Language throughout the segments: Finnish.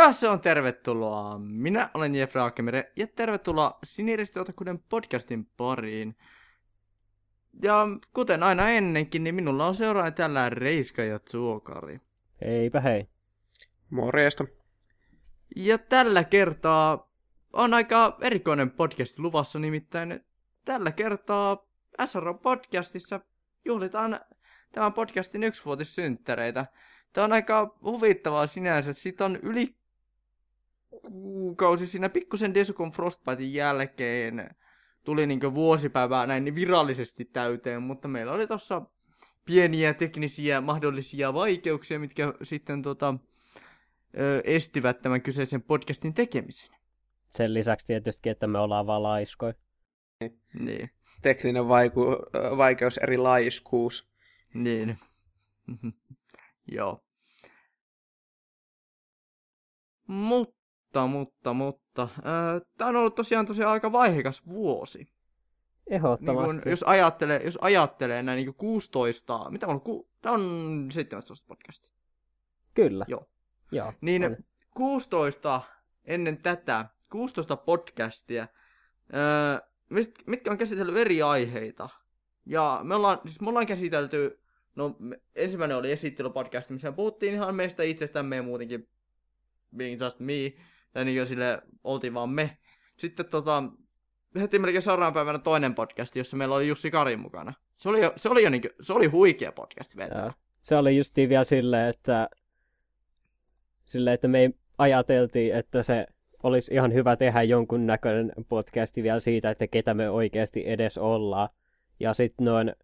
Ja se on tervetuloa. Minä olen Jeffrey Akemere ja tervetuloa Siniristi-otakuden podcastin pariin. Ja kuten aina ennenkin, niin minulla on seuraava tällä Reiska ja Zuokari. Heipä hei. Morjesta. Ja tällä kertaa on aika erikoinen podcast luvassa, nimittäin tällä kertaa SRO podcastissa juhlitaan tämän podcastin yksivuotissynttäreitä. Tämä on aika huvittavaa sinänsä, että siitä on yli kuukausi siinä pikkusen Desukon Frostbitein jälkeen tuli niin vuosipäivää näin virallisesti täyteen, mutta meillä oli tossa pieniä teknisiä mahdollisia vaikeuksia, mitkä sitten tota, ö, estivät tämän kyseisen podcastin tekemisen. Sen lisäksi tietysti, että me ollaan vaan laiskoja. Niin. Tekninen vaiku, vaikeus eri laiskuus. Niin. Joo. Mutta, mutta, mutta. Äh, Tämä on ollut tosiaan tosiaan aika vaihekas vuosi. Niin Ehdottomasti. kun, jos ajattelee, jos ajattelee näin niin 16, mitä on, ku, tämä on 17 podcasti. Kyllä. Joo. Joo Niin on. 16 ennen tätä, 16 podcastia, öö, mist- mitkä on käsitellyt eri aiheita. Ja me ollaan, siis me ollaan käsitelty, no ensimmäinen oli esittelypodcast, missä puhuttiin ihan meistä itsestämme ja muutenkin being just me, ja niin sille oltiin vaan me. Sitten tota, heti melkein seuraavana päivänä toinen podcast, jossa meillä oli Jussi Karin mukana. Se oli jo, se oli jo niinku, se oli huikea podcast vetää. Joo. Se oli justiin vielä silleen, että, silleen, että me ei ajateltiin, että se olisi ihan hyvä tehdä jonkun näköinen podcasti vielä siitä, että ketä me oikeasti edes ollaan. Ja sitten noin,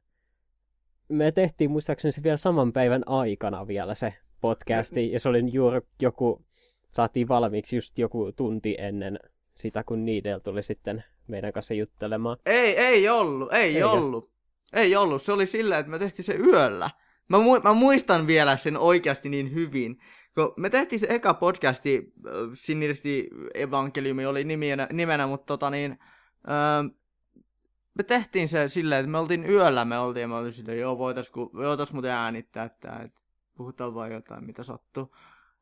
me tehtiin muistaakseni se vielä saman päivän aikana vielä se podcasti, ja se oli juuri joku, saatiin valmiiksi just joku tunti ennen sitä, kun Niidel tuli sitten meidän kanssa juttelemaan. Ei, ei ollut, ei Eikö? ollut. Ei ollut, se oli sillä, että me tehtiin se yöllä. Mä, mu- mä muistan vielä sen oikeasti niin hyvin. Kun me tehtiin se eka podcasti, äh, Siniristi Evankeliumi oli nimenä, nimenä mutta tota niin, äh, me tehtiin se silleen, että me oltiin yöllä, me oltiin, ja me oltiin silleen, joo, voitais, ku, voitais muuten äänittää, että, että puhutaan vaan jotain, mitä sattuu.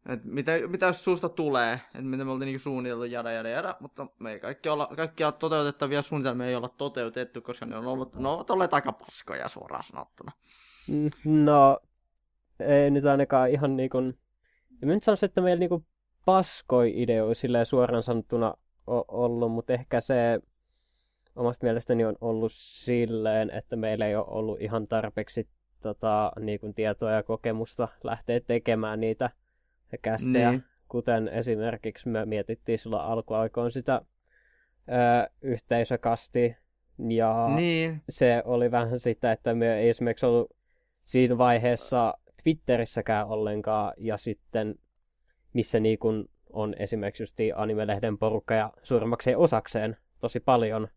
Et mitä, mitä jos suusta tulee, että mitä me oltiin niinku suunniteltu jada jada jada, mutta me ei kaikki olla, kaikkia toteutettavia suunnitelmia ei olla toteutettu, koska ne on ollut, ne ovat olleet aika paskoja suoraan sanottuna. Mm, No, ei nyt ainakaan ihan niin kuin... Mä nyt sanoisi, että meillä niin paskoi ideoja silleen suoraan sanottuna ollut, mutta ehkä se omasta mielestäni on ollut silleen, että meillä ei ole ollut ihan tarpeeksi tota, niin kuin tietoa ja kokemusta lähteä tekemään niitä kästejä. Niin. Kuten esimerkiksi me mietittiin silloin alkuaikoin sitä ö, yhteisökasti. Ja Niin, se oli vähän sitä, että me ei esimerkiksi ollut siinä vaiheessa Twitterissäkään ollenkaan, ja sitten missä niin kun on esimerkiksi just animelehden porukka ja suurimmakseen osakseen tosi paljon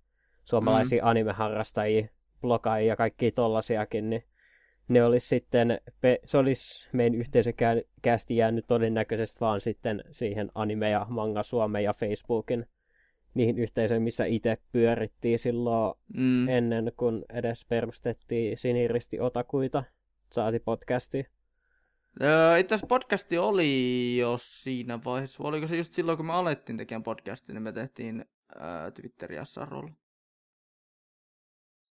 suomalaisia mm. animeharrastajia, blogaajia ja kaikkia tollasiakin, niin ne olisi sitten, se olisi meidän yhteisökästi jäänyt todennäköisesti vaan sitten siihen anime- ja manga Suomen ja Facebookin niihin yhteisöihin, missä itse pyörittiin silloin mm. ennen kuin edes perustettiin Siniristi Otakuita, saati podcasti. Öö, itse asiassa podcasti oli jo siinä vaiheessa, vai oliko se just silloin, kun me alettiin tekemään podcastia, niin me tehtiin öö, Twitteriä Sarolla.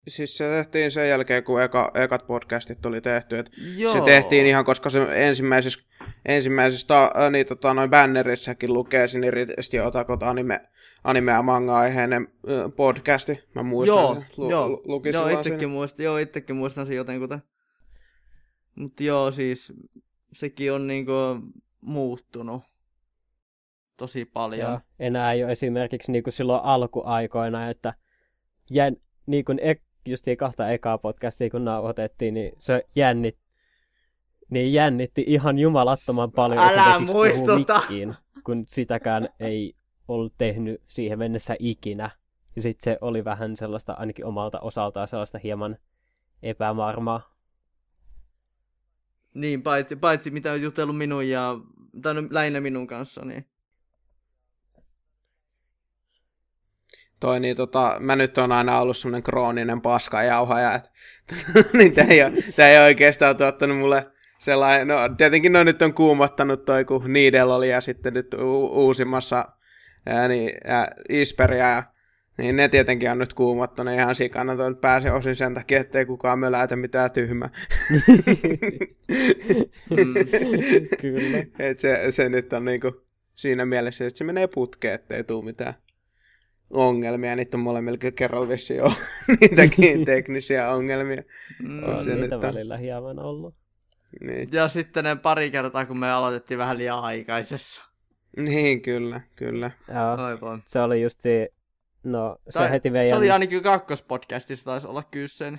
Siis se tehtiin sen jälkeen, kun eka, ekat podcastit tuli tehty. Et Joo. se tehtiin ihan, koska se ensimmäisessä, ensimmäisessä äh, niin, tota, noin bannerissäkin lukee Siniristi Otakot anime, anime ja manga-aiheinen äh, podcasti. Mä muistan Joo, sen. Lu, joo, lu, luki joo, itsekin muistan, joo, itsekin muistan sen jotenkuten. Mutta joo, siis sekin on niinku muuttunut tosi paljon. Ja enää ei ole esimerkiksi niin kuin silloin alkuaikoina, että jän, niin kuin ek, justiin kahta ekaa podcastia kun nauhoitettiin, niin se jännit, niin jännitti ihan jumalattoman paljon Älä muistuta! mikkiin, kun sitäkään ei ollut tehnyt siihen mennessä ikinä. Ja sitten se oli vähän sellaista, ainakin omalta osaltaan sellaista hieman epävarmaa. Niin, paitsi, paitsi mitä on jutellut minun ja, tai no, lähinnä minun kanssa, niin. Toi, niin tota, mä nyt on aina ollut semmonen krooninen paskajauhaja, että niin tää ei, oo, tää ei oikeastaan tuottanut mulle sellainen, no tietenkin no nyt on kuumottanut toi, kun Needle oli ja sitten nyt u- uusimmassa ää, niin, ää, Isperia ja niin ne tietenkin on nyt kuumottanut ihan sikana tuon pääse osin sen takia, ettei kukaan möläytä mitään tyhmää. Mm. Kyllä. Et se, se nyt on niinku siinä mielessä, että se menee putkeen, ettei tule mitään ongelmia. Niitä on molemmilla kerralla vissi jo niitäkin teknisiä ongelmia. Mm. On se niitä nyt on. välillä hieman ollut. Niin, Ja sitten ne pari kertaa, kun me aloitettiin vähän liian aikaisessa. niin kyllä, kyllä. Joo, se oli justi, no se Tai- heti vei se oli ainakin kakkospodcastissa taisi olla kyse.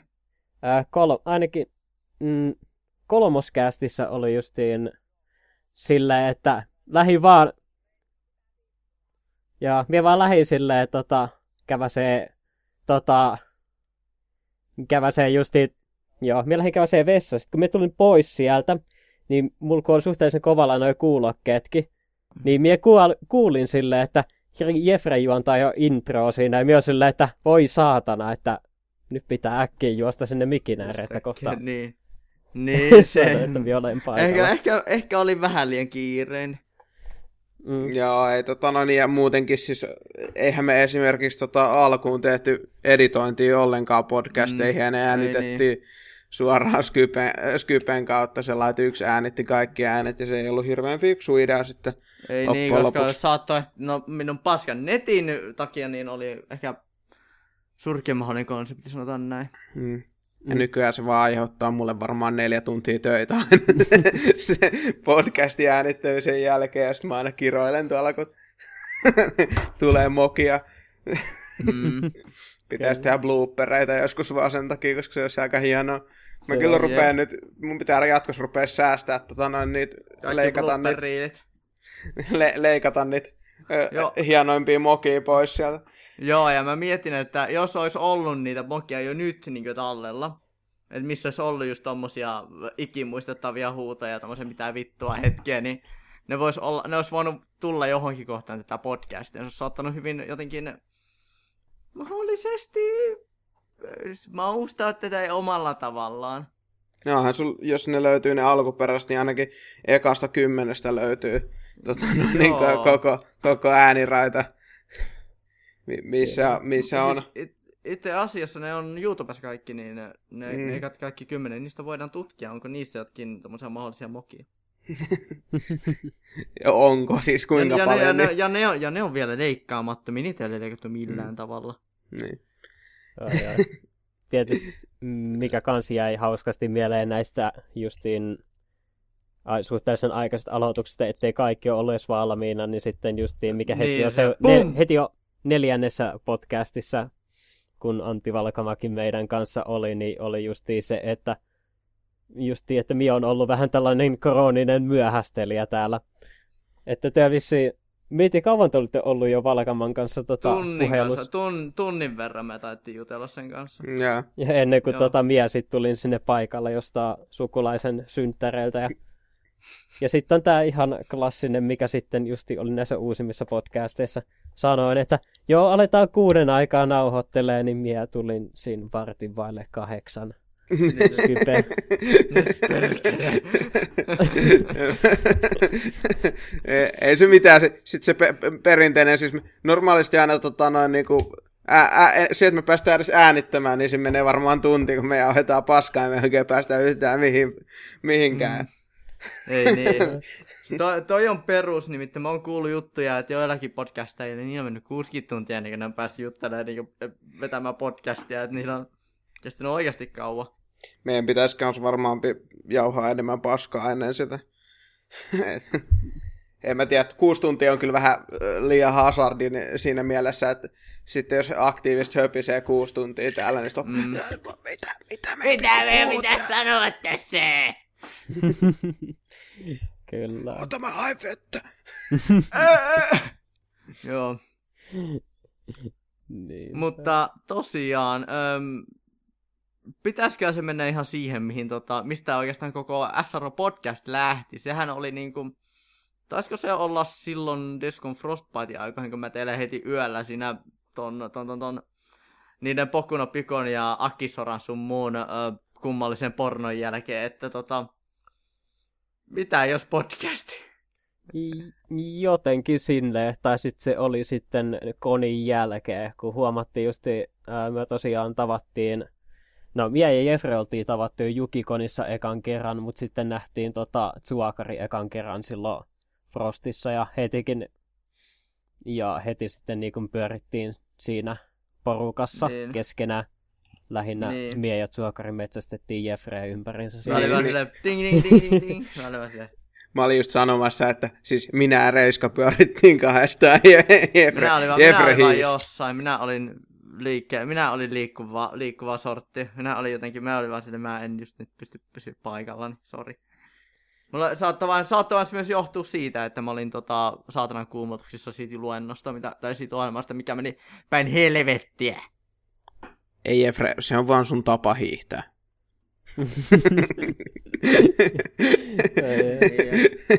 Ää, kol- ainakin mm, kolmoskästissä oli justiin sillä, että lähi vaan ja minä vaan lähin silleen, tota, käväsee tota, käväsee justi, joo, minä lähdin käväsee vessaan. Sitten kun minä tulin pois sieltä, niin mulla oli suhteellisen kovalla noin kuulokkeetkin, niin minä kuul, kuulin silleen, että Jeffrey juontaa jo intro siinä, ja minä silleen, että voi saatana, että nyt pitää äkkiä juosta sinne mikin ääreen, että kohta Niin. Niin se. ehkä, ehkä, ehkä oli vähän liian kiireinen. Mm. Joo, ei tota, no niin, ja muutenkin siis, eihän me esimerkiksi tota, alkuun tehty editointia ollenkaan podcasteihin, Mm, ja ne ei äänitettiin niin. suoraan Skypen, Skypen kautta, se laitui yksi äänitti kaikki äänet, ja se ei ollut hirveän fiksu idea sitten. Ei niin, koska lopuksi. saattoi, no minun paskan netin takia niin oli ehkä surkein mahdollinen konsepti, sanotaan näin. Mm. Ja Mm. nykyään se vaan aiheuttaa mulle varmaan neljä tuntia töitä se podcasti äänittyy sen jälkeen, ja sitten mä aina kiroilen tuolla, kun tulee mokia. Mm. Pitäisi Kyllä. tehdä bloopereita joskus vaan sen takia, koska se olisi aika hienoa. Mä Se kyllä rupean nyt, mun pitää jatkossa rupea säästää tota noin niitä, Kaikki leikata niitä, le, leikata niitä hienoimpia mokia pois sieltä. Joo, ja mä mietin, että jos olisi ollut niitä mokia jo nyt niin tallella, että missä olisi ollut just tommosia ikimuistettavia huutoja ja tommosia mitään vittua hetkeä, niin ne, vois olla, ne olisi voinut tulla johonkin kohtaan tätä podcastia. Se olisi saattanut hyvin jotenkin mahdollisesti äh, maustaa tätä omalla tavallaan. Jaahan, sul, jos ne löytyy ne alkuperäiset, niin ainakin ekasta kymmenestä löytyy tota, no, niin, koko, koko ääniraita, mi- missä, missä on. Siis it, itse asiassa ne on YouTubessa kaikki, niin ne, ne, Mm. ne kaikki kymmenen, niistä voidaan tutkia, onko niissä jotkin tommosia mahdollisia mokia. Onko siis kuinka ja, paljon? ja, ne, ja, niin, ne, ja, ne on, ja ne on vielä leikkaamattomia, niitä ei ole leikattu millään mm. tavalla. niin. Joo, joo. Tietysti mm, mikä kans jäi hauskasti mieleen näistä justiin suhteellisen aikaisesta aloituksesta, ettei kaikki ole ollut edes valmiina, niin sitten justiin mikä heti, Niin, on, se ne, heti jo neljännessä podcastissa, kun Antti Valkamakin meidän kanssa oli, niin oli justiin se, että justiin, että Mio on ollut vähän tällainen krooninen myöhästelijä täällä. Että te vissiin, mietin kauan te olitte ollut jo Valkaman kanssa tota, Tunnin, puhelussa. kanssa, tun, tunnin verran me taidettiin jutella sen kanssa. Joo. Ja ennen kuin Joo. tota, mie sit tulin sinne paikalle jostain sukulaisen synttäreiltä. Ja, ja sitten on tämä ihan klassinen, mikä sitten justi oli näissä uusimmissa podcasteissa. Sanoin, että joo, aletaan kuuden aikaa nauhoittelee, niin mie tulin siinä vartin vaille kahdeksan. Skype. ei, ei se mitään. Se, sit se pe- pe- perinteinen, siis normaalisti aina tota noin niinku, ää, ää, se, että me päästään edes äänittämään, niin se menee varmaan tunti, kun me jauhetaan paskaa ja me ei oikein päästä yhtään mihin, mihinkään. Mm. Ei niin. toi, toi on perus, nimittäin mä oon kuullut juttuja, että joillakin podcastajilla niin on mennyt 60 tuntia ennen kuin ne on päässyt juttelemaan niin vetämään podcastia, että niillä on kestänyt oikeasti kauan. Meidän pitäisi myös varmaan jauhaa enemmän paskaa ennen sitä. en mä tiedä, kuusi tuntia on kyllä vähän liian hazardi ni- siinä mielessä, että sitten jos aktiivisesti höpisee kuusi tuntia täällä, niin sitten on, Mm. mitä, mitä me Mitä me pitäisi sanoa tässä? Kyllä. Ota mä hain vettä. Joo, Niin. mutta tosiaan, äm, pitäisikö se mennä ihan siihen, mihin tota, mistä oikeastaan koko SRO podcast lähti? Sehän oli niinku, taisiko se olla silloin Discon Frostbite aikoihin, kun mä teille heti yöllä siinä ton, ton, ton, ton niiden Pokuno Pikon ja Akisoran sun muun ö, kummallisen pornon jälkeen, että tota, mitä jos podcasti? Jotenkin sinne, tai sitten se oli sitten konin jälkeen, kun huomattiin just, ää, me tosiaan tavattiin, no Mie ja Jefre oltiin tavattu Jukikonissa ekan kerran, mutta sitten nähtiin tota Tsuakari ekan kerran silloin Frostissa ja hetikin, ja heti sitten niin kun pyörittiin siinä porukassa niin. keskenään. Lähinnä niin. Mie ja Tsuakari metsästettiin Jeffreä ympärinsä. Mä olin vaan silleen, ding, ding, ding, ding, ding. Mä olin vaan silleen, Mä olin just sanomassa, että siis minä ja Reiska pyörittiin kahdestaan. Jefre, minä olin vaan, minä olin vaan jossain. Minä olin liikke, minä olin liikkuva, liikkuva sortti. Minä olin jotenkin, mä olin vaan sille, mä en just nyt pysty pysyä paikallani, sori. Mulla saattoi vain, saattoi vain myös johtua siitä, että mä olin tota, saatanan kuumotuksissa siitä luennosta, mitä, tai siitä ohjelmasta, mikä meni päin helvettiä. Ei Efre, se on vaan sun tapa hiihtää.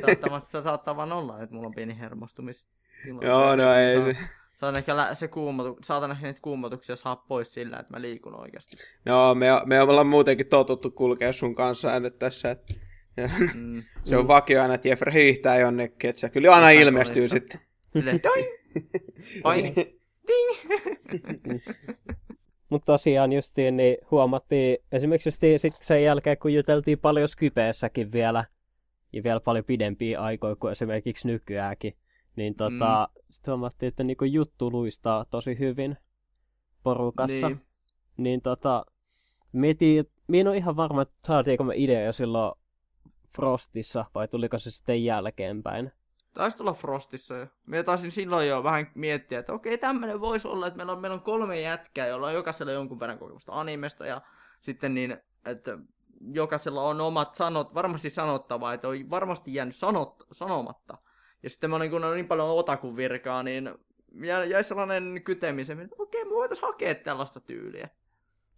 saattaa, se saattaa vaan olla, että mulla on pieni hermostumistila. Joo, no ei se. Saatan ehkä, se kuumotu, saatan ehkä niitä kuumotuksia saa pois sillä, että mä liikun oikeasti. Joo, me, me ollaan muutenkin totuttu kulkea sun kanssa nyt tässä. Että, mm. se on vakio aina, että Jeffrey hiihtää jonnekin, että se kyllä aina ilmestyy sitten. Silleen, doing, ding. Mutta tosiaan justiin niin huomattiin, esimerkiksi justiin sit sen jälkeen, kun juteltiin paljon Skypeessäkin vielä, ja vielä paljon pidempiä aikoja kuin esimerkiksi nykyäänkin, niin tota, mm. sitten huomattiin, että niinku juttu luistaa tosi hyvin porukassa. Niin, niin tota, mietin, minä en ihan varma, että saatiinko me idea jo silloin Frostissa, vai tuliko se sitten jälkeenpäin. Taisi tulla Frostissa jo. Me taisin silloin jo vähän miettiä, että okei, tämmöinen voisi olla, että meillä on, meillä on kolme jätkää, joilla on jokaisella jonkun verran kokemusta animesta, ja sitten niin, että jokaisella on omat sanot, varmasti sanottavaa, että on varmasti jäänyt sanot, sanomatta. Ja sitten mä olin, kun on niin paljon otakun virkaa, niin jäi sellainen kytemisen, että okei, me voitaisiin hakea tällaista tyyliä.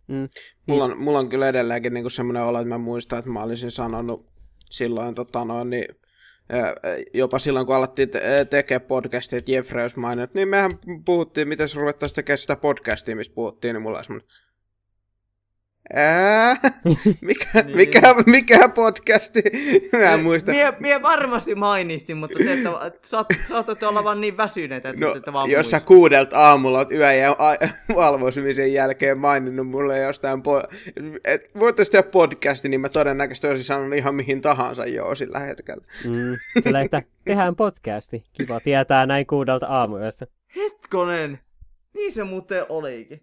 Mm. Mulla, on, mulla on kyllä edelleenkin niin semmoinen olo, että mä muistan, että mä olisin sanonut silloin tota noin, niin jopa silloin, kun alettiin te- tekemään podcastia, että Jeffrey olisi maininnut, niin mehän puhuttiin, miten se ruvettaisiin tekemään sitä podcastia, mistä puhuttiin, niin mulla olisi semmoinen, Ää, mikä, niin. mikä, mikä podcasti? Mä en muista. Mie, mie varmasti mainittiin, mutta te että, saat, saatatte olla vaan niin väsyneitä, että no, te vaan Jos sä kuudelta aamulla oot yö ja valvoisumisen jälkeen maininnut mulle jostain, po- että voitaisiin tehdä podcasti, niin mä todennäköisesti olisin sanonut ihan mihin tahansa joo sillä hetkellä. Mm, kyllä, että tehdään podcasti. Kiva tietää näin kuudelta aamuyöstä. Hetkonen, niin se muuten olikin.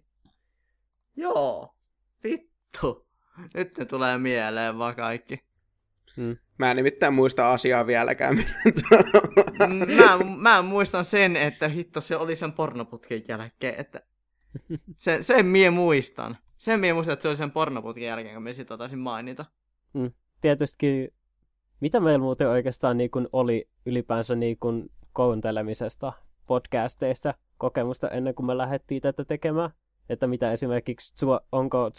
Joo, vittu vittu. Nyt ne tulee mieleen vaan kaikki. Hmm. Mä en nimittäin muista asiaa vieläkään. mä, mä muistan sen, että hitto se oli sen pornoputken jälkeen, että sen, sen mie muistan. Sen mie muistan, että se oli sen pornoputken jälkeen, kun me sitä taisin mainita. Hmm. Tietysti, mitä meillä muuten oikeastaan niin kun oli ylipäänsä niin kun kuuntelemisesta podcasteissa kokemusta ennen kuin me lähdettiin tätä tekemään? Että mitä esimerkiksi, onko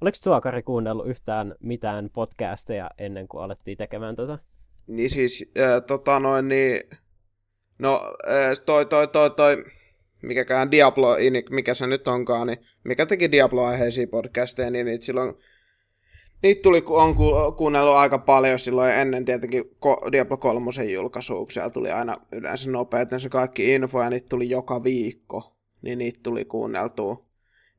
Oliko Suokari kuunnellut yhtään mitään podcasteja ennen kuin alettiin tekemään tätä? Niin siis, äh, tota noin, niin... No, äh, toi, toi, toi, toi, mikäkään Diablo, mikä se nyt onkaan, niin mikä teki Diablo-aiheisia podcasteja, niin niitä silloin Niitä tuli, on kuunnellut aika paljon silloin ennen tietenkin Diablo 3 julkaisua, siellä tuli aina yleensä nopeiten se kaikki info, ja niitä tuli joka viikko, niin niitä tuli kuunneltua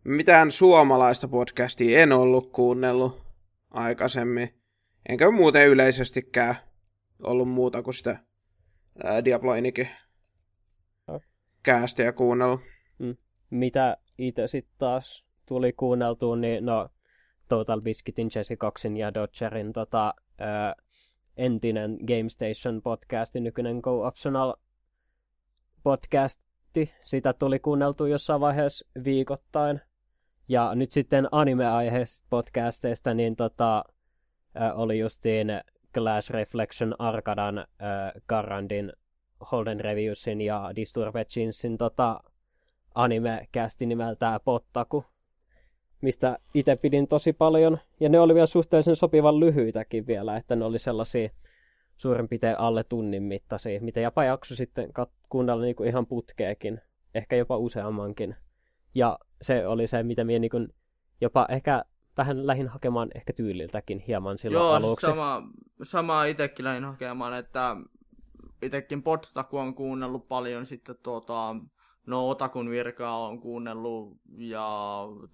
mitään suomalaista podcastia en ollut kuunnellut aikaisemmin. Enkä muuten yleisestikään ollut muuta kuin sitä ää, Diablo Inikin käästiä kuunnellut. Mm. Mitä itse sitten taas tuli kuunneltua, niin no Total Biscuitin, Jesse Coxin ja Dodgerin tota, ää, entinen Game Station podcasti, nykyinen Go Optional podcasti. Sitä tuli kuunneltu jossain vaiheessa viikoittain. Ja nyt sitten anime-aiheisista podcasteista, niin tota, oli justiin Glass Reflection Arkadan, äh, Garandin, Holden Reviewsin ja Disturbed Jeansin tota, anime-kästi nimeltään Pottaku, mistä itse pidin tosi paljon. Ja ne oli vielä suhteellisen sopivan lyhyitäkin vielä, että ne oli sellaisia suurin piirtein alle tunnin mittaisia, mitä jopa jakso sitten kat- kuunnella niinku ihan putkeekin, ehkä jopa useammankin. Ja se oli se, mitä minä niin jopa ehkä vähän lähin hakemaan ehkä tyyliltäkin hieman silloin Joo, aluksi. sama, sama itsekin lähdin hakemaan, että itsekin Podtaku on kuunnellut paljon sitten tuota, no Otakun virkaa on kuunnellut ja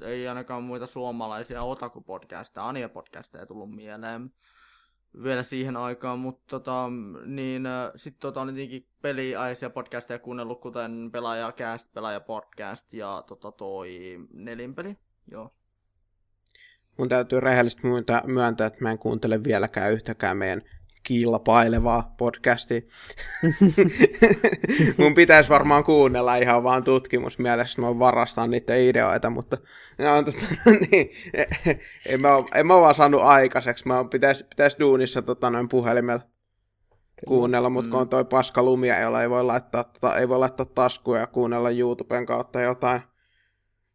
ei ainakaan muita suomalaisia Otaku-podcasteja, Ania-podcasteja tullut mieleen vielä siihen aikaan, mutta tota, niin sitten tota, on tietenkin peliaisia podcasteja kuunnellut, kuten Pelaaja-cast, Pelaaja-podcast ja tota, toi Nelinpeli, joo. Mun täytyy rehellisesti myöntää, että mä en kuuntele vieläkään yhtäkään meidän kilpailevaa podcastia. Mun pitäisi varmaan kuunnella ihan vaan tutkimusmielessä, mä varastan niiden ideoita, mutta no, tota, niin, en, mä, en mä vaan saanut aikaiseksi. Mä pitäisi, pitäisi duunissa tota, noin puhelimella kuunnella, mutta kun on mm. toi paska lumia, jolla ei voi laittaa, tota, ei voi laittaa taskuja ja kuunnella YouTuben kautta jotain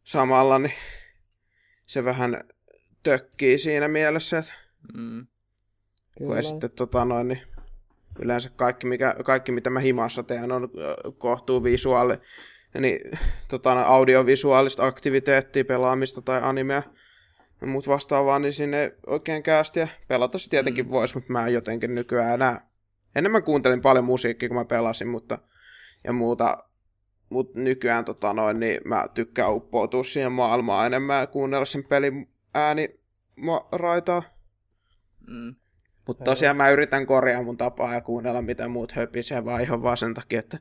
samalla, niin se vähän tökkii siinä mielessä, että mm. Kun sitten tota noin, niin yleensä kaikki, mikä, kaikki mitä mä himassa teen on kohtuu visuaali, niin tota, audiovisuaalista aktiviteettia, pelaamista tai animea ja muut vastaavaa, niin sinne oikein käästiä. Pelata se tietenkin mm. voisi, mutta mä jotenkin nykyään enää. Enemmän kuuntelin paljon musiikkia, kun mä pelasin, mutta ja muuta. Mutta nykyään tota noin, niin mä tykkään uppoutua siihen maailmaan enemmän ja kuunnella sen pelin ääni raitaa. Mm. Mutta tosiaan mä yritän korjaa mun tapaa ja kuunnella mitä muut höpisee, vaan ihan vaan sen takia, että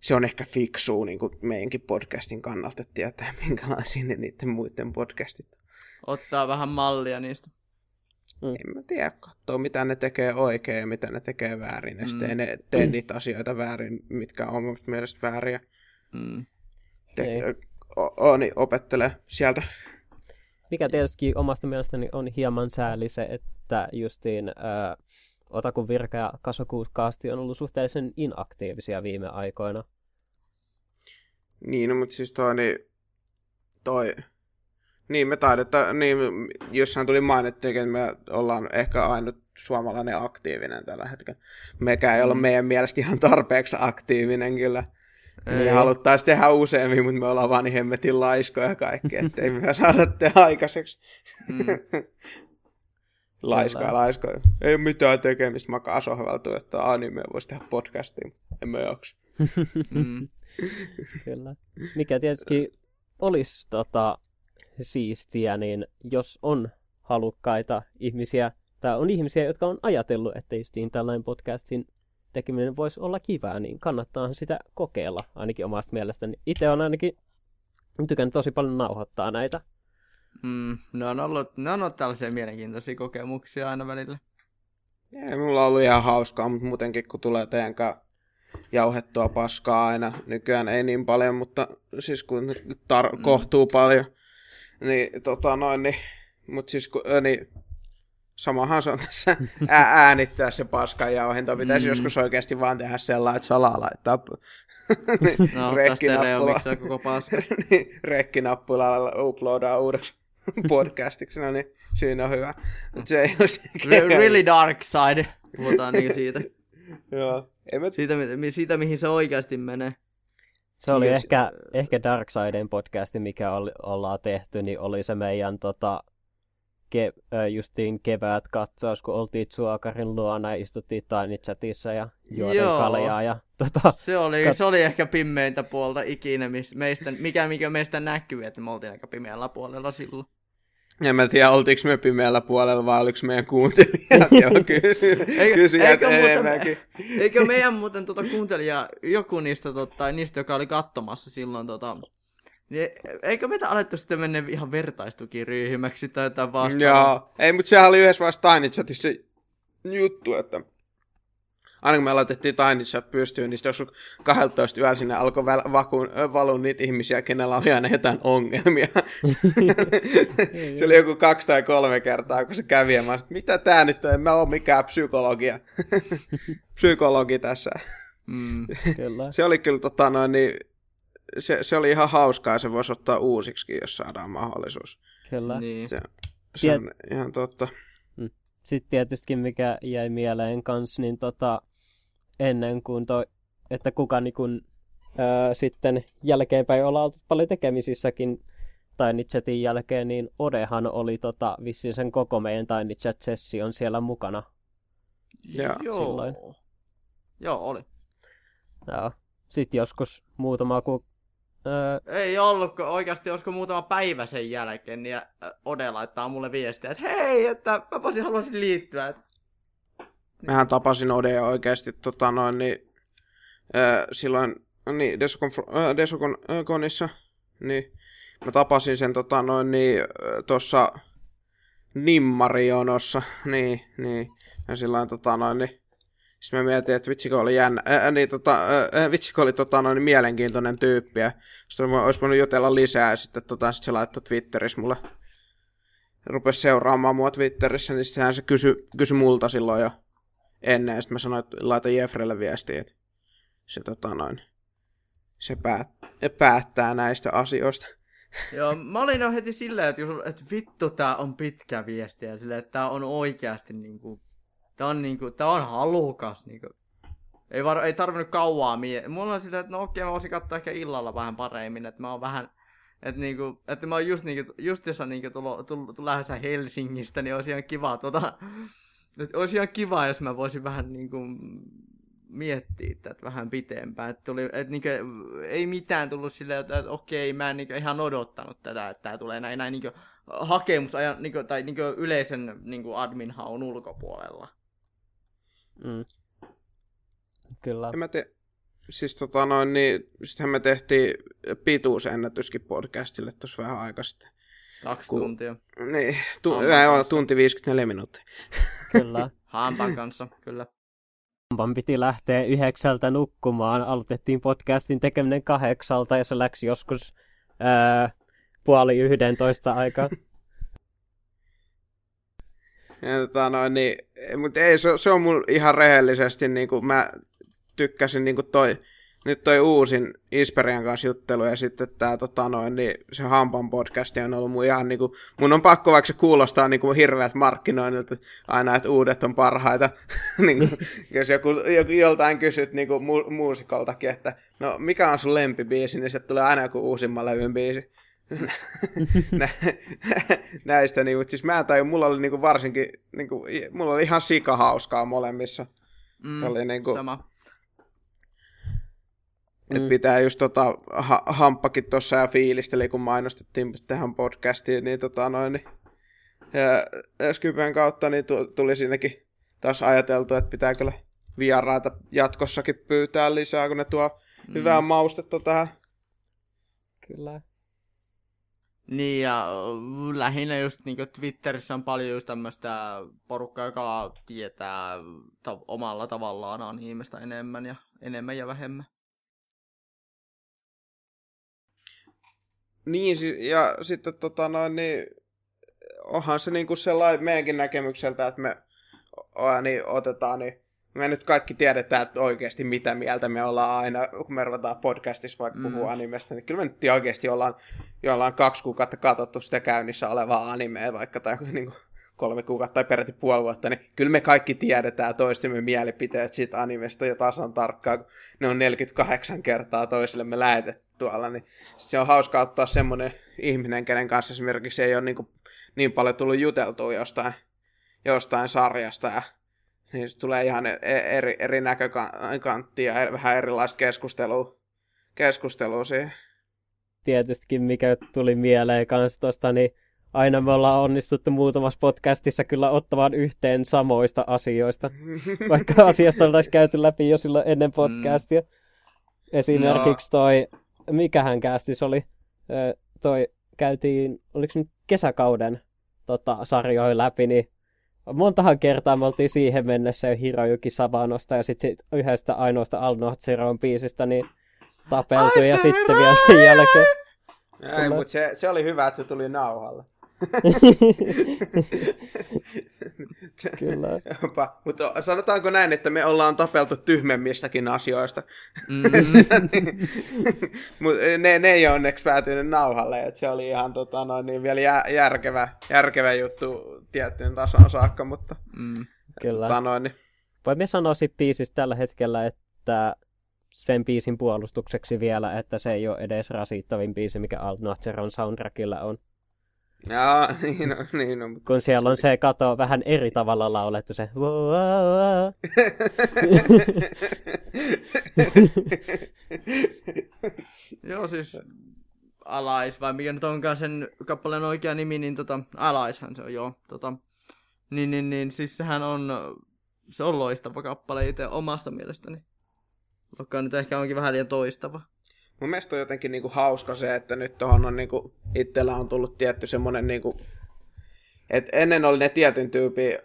se on ehkä fiksuu niin kuin meidänkin podcastin kannalta, että tietää minkälaisia ne niiden muiden podcastit Ottaa vähän mallia niistä. Mm. En mä tiedä, katsoo mitä ne tekee oikein ja mitä ne tekee väärin. Ja mm. sitten ne tee mm. niitä asioita väärin, mitkä on mun mielestä vääriä. Mm. Te- o- o- niin opettele sieltä mikä tietysti omasta mielestäni on hieman sääli se, että justiin ää, Otakun Virka ja Kasokuuskaasti on ollut suhteellisen inaktiivisia viime aikoina. Niin, no, mutta siis toi, niin, toi, niin me taidetta, niin jossain tuli mainittu, että me ollaan ehkä ainut suomalainen aktiivinen tällä hetkellä. Mekään ei mm. olla meidän mielestä ihan tarpeeksi aktiivinen kyllä. Me haluttaisiin tehdä useammin, mutta me ollaan vaan niin hemmetin laiskoja kaikki, ettei me saada tehdä aikaiseksi. Mm. laiskoja, laiskoja. Ei ole mitään tekemistä, makaa sohvalta, että anime voisi tehdä podcastia, en mä jaksa. mm. Kyllä. Mikä tietysti olisi tota, siistiä, niin jos on halukkaita ihmisiä, tai on ihmisiä, jotka on ajatellut, että justiin tällainen podcastin tekeminen voisi olla kivää, niin kannattaa sitä kokeilla, ainakin omasta mielestäni. Itse on ainakin tykännyt tosi paljon nauhoittaa näitä. Mm, ne, on ollut, ne on ollut tällaisia mielenkiintoisia kokemuksia aina välillä. Ei, mulla on ollut ihan hauskaa, mutta muutenkin kun tulee teidän jauhettua paskaa aina, nykyään ei niin paljon, mutta siis kun tar- mm. kohtuu paljon, niin tota noin, niin, mutta siis kun, niin, Samahan se on tässä ää- äänittää se paskan jauhinta. Pitäisi mm. joskus oikeasti vaan tehdä sellainen, että salaa laittaa niin, no, rekkinappula. miksi koko paska. niin, rekkinappulalla uploadaa uudeksi podcastiksi, no niin siinä on hyvä. Mut se ei ole really dark side, puhutaan niin siitä. Joo. Mä... Siitä, siitä, mihin se oikeasti menee. Se oli ehkä, ehkä Dark Siden podcasti, mikä oli, ollaan tehty, niin oli se meidän tota, ke, justiin kevät katsaus, kun oltiin Suokarin luona ja istuttiin Tiny Chatissa ja juotiin kaljaa. Ja, tota, se, oli, kat... se oli ehkä pimmeintä puolta ikinä, meistä, mikä, mikä meistä näkyy, että me oltiin aika pimeällä puolella silloin. En mä tiedä, oltiinko me pimeällä puolella vai oliko meidän kuuntelijat jo kysyjät eikö, enemmänkin. Eikö meidän muuten tuota kuuntelija, joku niistä, tota, niistä, joka oli katsomassa silloin tota, eikö meitä alettu sitten mennä ihan vertaistukiryyhimäksi tai jotain vastaavaa? Joo, ei, mutta sehän oli yhdessä vaiheessa Tiny Chatissa juttu, että aina kun me aloitettiin Tiny Chat pystyyn, niin joskus 12 yöllä sinne alkoi väl- valua niitä ihmisiä, kenellä oli aina jotain ongelmia. se oli joku kaksi tai kolme kertaa, kun se kävi, ja mä että mitä tää nyt on, en mä ole mikään psykologia. Psykologi tässä. Mm, kyllä. se oli kyllä tota, noin, niin, se, se oli ihan hauskaa ja se voisi ottaa uusiksi, jos saadaan mahdollisuus. Kyllä. Niin. Se, se on ihan totta. Mm. Sitten tietysti mikä jäi mieleen kanssa, niin tota, ennen kuin toi, että kuka niin kun, ää, sitten jälkeenpäin ollaan oltu paljon tekemisissäkin Tiny Chatin jälkeen, niin Odehan oli tota, vissiin sen koko meidän Tiny Chat-session siellä mukana. Joo. Joo. silloin. Joo, oli. Joo. Sitten joskus muutama ku... Öö, Ei ollut, kun oikeasti olisiko muutama päivä sen jälkeen, niin äh, Ode laittaa mulle viestiä, että hei, että mä voisin haluaisin liittyä. Et Mehän tapasin Odea oikeasti tota noin, niin, ää, silloin niin, Desokonissa, niin mä tapasin sen tota noin, niin, tuossa Nimmarionossa, niin, niin, ja silloin tota noin, niin, sitten mä mietin, että vitsikö oli jännä, ää, niin, tota, ää, vitsikö oli tota noin, mielenkiintoinen tyyppi, ja sitten olisi voinut jutella lisää, ja sitten tota, sit se laittoi Twitterissä mulle, rupesi seuraamaan mua Twitterissä, niin sittenhän se kysyi kysy multa silloin jo ennen, ja sitten mä sanoin, että laita Jeffrelle viestiä, että se, tota noin, se päät, päättää näistä asioista. Joo, mä olin jo heti silleen, että, jos, että vittu tää on pitkä viesti ja silleen, että tää on oikeasti niinku, tää on niinku, tää on halukas niinku. Ei, var, ei tarvinnut kauaa mie. Mulla on silleen, että no okei, mä voisin katsoa ehkä illalla vähän paremmin, että mä oon vähän, että niinku, että mä oon just niinku, just jos on niinku tullut, tullut, tullut lähdössä Helsingistä, niin olisi ihan kiva tota, että olisi ihan kiva, jos mä voisin vähän niinku miettiä tätä vähän pitempään. Että tuli, et niinku, ei mitään tullut silleen, että, että okei, mä en niinku ihan odottanut tätä, että tämä tulee näin, näin niinku hakemusajan, niinku, tai niinku yleisen niinku admin-haun ulkopuolella. Mm. Kyllä. En mä te... Siis tota noin, niin sittenhän me tehtiin pituusennätyskin podcastille tuossa vähän aikaa sitten. Kaksi Ku- tuntia. Niin, tu- kanssa. tunti 54 minuuttia. Kyllä. Hampan kanssa, kyllä. Hampan piti lähteä yhdeksältä nukkumaan. Aloitettiin podcastin tekeminen kahdeksalta ja se läksi joskus ää, puoli yhdentoista aikaa. Ja tota noin, niin, mutta ei, se, se on mulla ihan rehellisesti, niin kuin mä tykkäsin niin kuin toi, nyt toi uusin Isperian kanssa juttelu ja sitten tää tota noin, niin se Hampan podcast on ollut mun ihan niinku, mun on pakko vaikka se kuulostaa niinku hirveät markkinoinnilta aina, että uudet on parhaita. niinku, jos joku, joku, joltain kysyt niinku mu, muusikoltakin, että no mikä on sun lempibiisi, niin se tulee aina joku uusimman levyn biisi. Nä, näistä, niin, mutta siis mä tai mulla oli niinku varsinkin, niinku, mulla oli ihan sikahauskaa molemmissa. Mm, Oli niinku- Sama. Et Mm. pitää just tota, ha- hamppakin tuossa ja fiilisteli, kun mainostettiin tähän podcastiin, niin tota noin, niin, ja Skypen kautta niin tu- tuli siinäkin taas ajateltu, että pitää kyllä vieraita jatkossakin pyytää lisää, kun ne tuo mm. hyvää maustetta tähän. Kyllä. Niin ja äh, lähinnä just niinku Twitterissä on paljon just tämmöistä porukkaa, joka tietää ta- omalla tavallaan animesta enemmän ja enemmän ja vähemmän. Niin, ja sitten tota noin, niin onhan se niinku sellainen meidänkin näkemykseltä, että me niin otetaan, niin me nyt kaikki tiedetään että oikeasti mitä mieltä me ollaan aina, kun me ruvetaan podcastissa vaikka Mm. mm. puhua animesta, niin kyllä me nyt oikeasti ollaan, jo ollaan kaksi kuukautta katsottu sitä käynnissä olevaa animea vaikka, tai niin kuin kolme kuukautta tai peräti puoli vuotta, niin kyllä me kaikki tiedetään toistemme mielipiteet siitä animesta jo tasan tarkkaan, kun ne on 48 kertaa toisillemme lähetetty tuolla, niin se on hauska ottaa semmoinen ihminen, kenen kanssa esimerkiksi ei ole niin, kuin niin paljon tullut juteltua jostain, jostain sarjasta, ja niin se tulee ihan e- eri, eri näkökanttia ja vähän erilaista keskustelua, keskustelua siihen. Tietystikin mikä tuli mieleen kanssa tosta, niin aina me ollaan onnistuttu muutamassa podcastissa kyllä ottamaan yhteen samoista asioista, vaikka asiasta oltaisiin käyty läpi jo silloin ennen podcastia. Esimerkiksi toi, mikähän kästis oli, toi käytiin, oliko nyt kesäkauden tota, sarjoja läpi, niin montahan kertaa me oltiin siihen mennessä jo Hirojuki Sabanosta ja sitten sit yhdestä ainoasta Alno Zeroon biisistä niin tapeltu ja sitten vielä sen jälkeen. Ei, mutta se, se oli hyvä, että se tuli nauhalle. Kyllä. Jopa. Mutta sanotaanko näin, että me ollaan tapeltu tyhmemmistäkin asioista. Mm, Mutta ne, ne ei onneksi päätynyt nauhalle, että se oli ihan tota, noin, niin vielä jä, järkevä, järkevä juttu tiettyyn tasoon saakka, mutta mm. Kyllä. tota, noin, niin, Voimme sanoa siitä biisistä tällä hetkellä, että sen biisin puolustukseksi vielä, että se ei ole edes rasittavin biisi, mikä Alt Notcheron soundtrackilla on. Jaa, niin on, niin on. Kun siellä on se kato vähän eri tavalla laulettu se. Joo, siis Alais, vai mikä nyt onkaan sen kappaleen oikea nimi, niin tota, Alaishan se on, joo. Tota, niin, niin, niin, siis sehän on, se on loistava kappale itse omasta mielestäni. Vaikka nyt ehkä onkin vähän liian toistava. Mun mielestä on jotenkin niinku hauska se, että nyt tuohon on niinku, itsellä on tullut tietty semmonen niinku, että ennen oli ne tietyn tyypin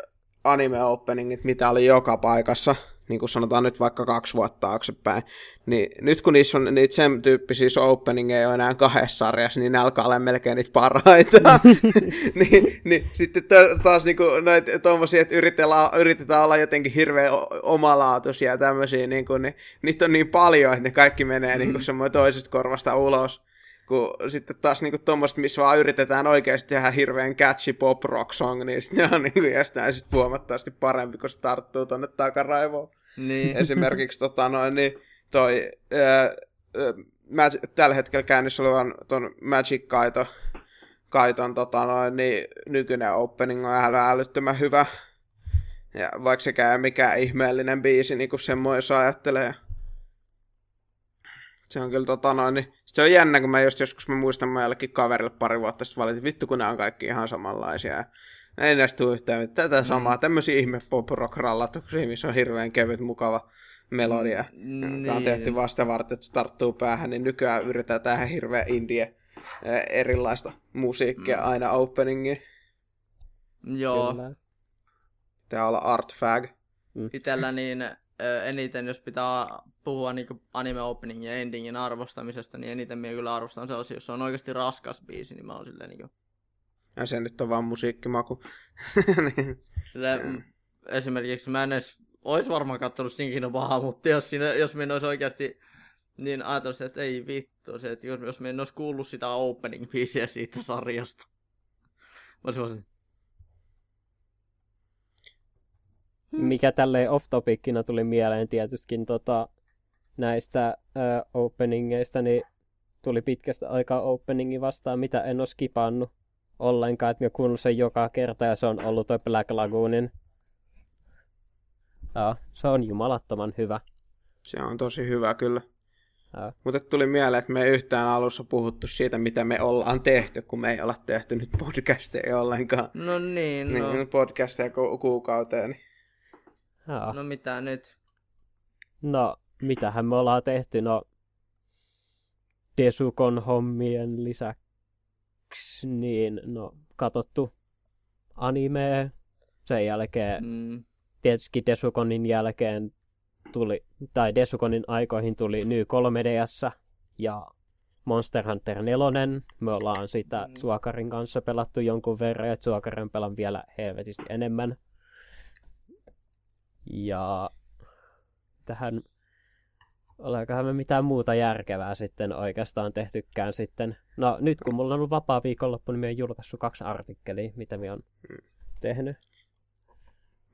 anime-openingit, mitä oli joka paikassa, niin kuin sanotaan nyt vaikka kaksi vuotta taaksepäin, niin nyt kun niissä on niitä sen tyyppisiä openingeja enää kahdessa sarjassa, niin ne alkaa olla melkein niitä parhaita. niin, niin, sitten taas niinku noita tommosia, että yritetään, yritetään olla jotenkin hirveän omalaatuisia ja tämmöisiä, niinku, niin, niitä on niin paljon, että ne kaikki menee mm. niinku semmoinen toisesta korvasta ulos kun sitten taas niinku tuommoista, missä vaan yritetään oikeasti tehdä hirveän catchy pop rock song, niin sitten ne on niinku jästään sit huomattavasti parempi, kun se tarttuu tonne takaraivoon. Niin. Esimerkiksi tota noin, niin toi ää, ää, Magic, tällä hetkellä käynnissä olevan ton Magic Kaito, Kaiton tota noin, niin nykyinen opening on älyttömän hyvä. Ja vaikka sekään mikään ihmeellinen biisi, niin kuin semmoinen ajattelee. Se on kyllä tota noin, niin se on jännä, kun mä just joskus mä muistan mä jollekin kaverille pari vuotta sitten valitin, vittu kun nämä on kaikki ihan samanlaisia. Ja ei näistä tule yhtään tätä mm. samaa, mm. tämmöisiä ihme pop rock missä on hirveän kevyt, mukava melodia. Mm, Tämä on tehty vasta varten, että se tarttuu päähän, niin nykyään yritetään tehdä hirveä indie erilaista musiikkia mm. aina openingiin. Joo. Pitää olla art fag. Mm. Itellä niin eniten, jos pitää puhua niin anime opening ja endingin arvostamisesta, niin eniten minä kyllä arvostan sellaisia, jos on oikeasti raskas biisi, niin mä oon silleen niin kuin... Ja se nyt on vaan musiikkimaku. niin. Sille, esimerkiksi mä en edes ois varmaan kattonut Sinkin pahaa, mutta jos, siinä, jos minä olisi oikeasti niin ajatellut, että ei vittu, se, että jos, jos minä en olisi kuullut sitä opening-biisiä siitä sarjasta. Mä olisin mikä tälle off-topicina tuli mieleen tietystikin tota, näistä ö, openingeista, niin tuli pitkästä aikaa openingi vastaan, mitä en ole skipannut ollenkaan, että mä kuunnellut sen joka kerta ja se on ollut toi Black Lagoonin. Ja, se on jumalattoman hyvä. Se on tosi hyvä kyllä. Mutta tuli mieleen, että me ei yhtään alussa puhuttu siitä, mitä me ollaan tehty, kun me ei olla tehty nyt podcasteja ollenkaan. No niin, no. Niin, podcasteja ku- kuukauteen. Niin Joo. No mitä nyt? No, mitähän me ollaan tehty? No, Desukon hommien lisäksi, niin no, katottu anime. Sen jälkeen, mm. tietysti Desukonin jälkeen tuli, tai Desukonin aikoihin tuli Ny 3DS ja Monster Hunter 4. Me ollaan sitä mm. Suokarin kanssa pelattu jonkun verran, ja Suokarin pelan vielä helvetisti enemmän. Ja tähän, oleekohan me mitään muuta järkevää sitten oikeastaan tehtykään sitten. No nyt kun mulla on ollut vapaa viikonloppu, niin mä oon julkaissut kaksi artikkelia, mitä mä oon tehnyt.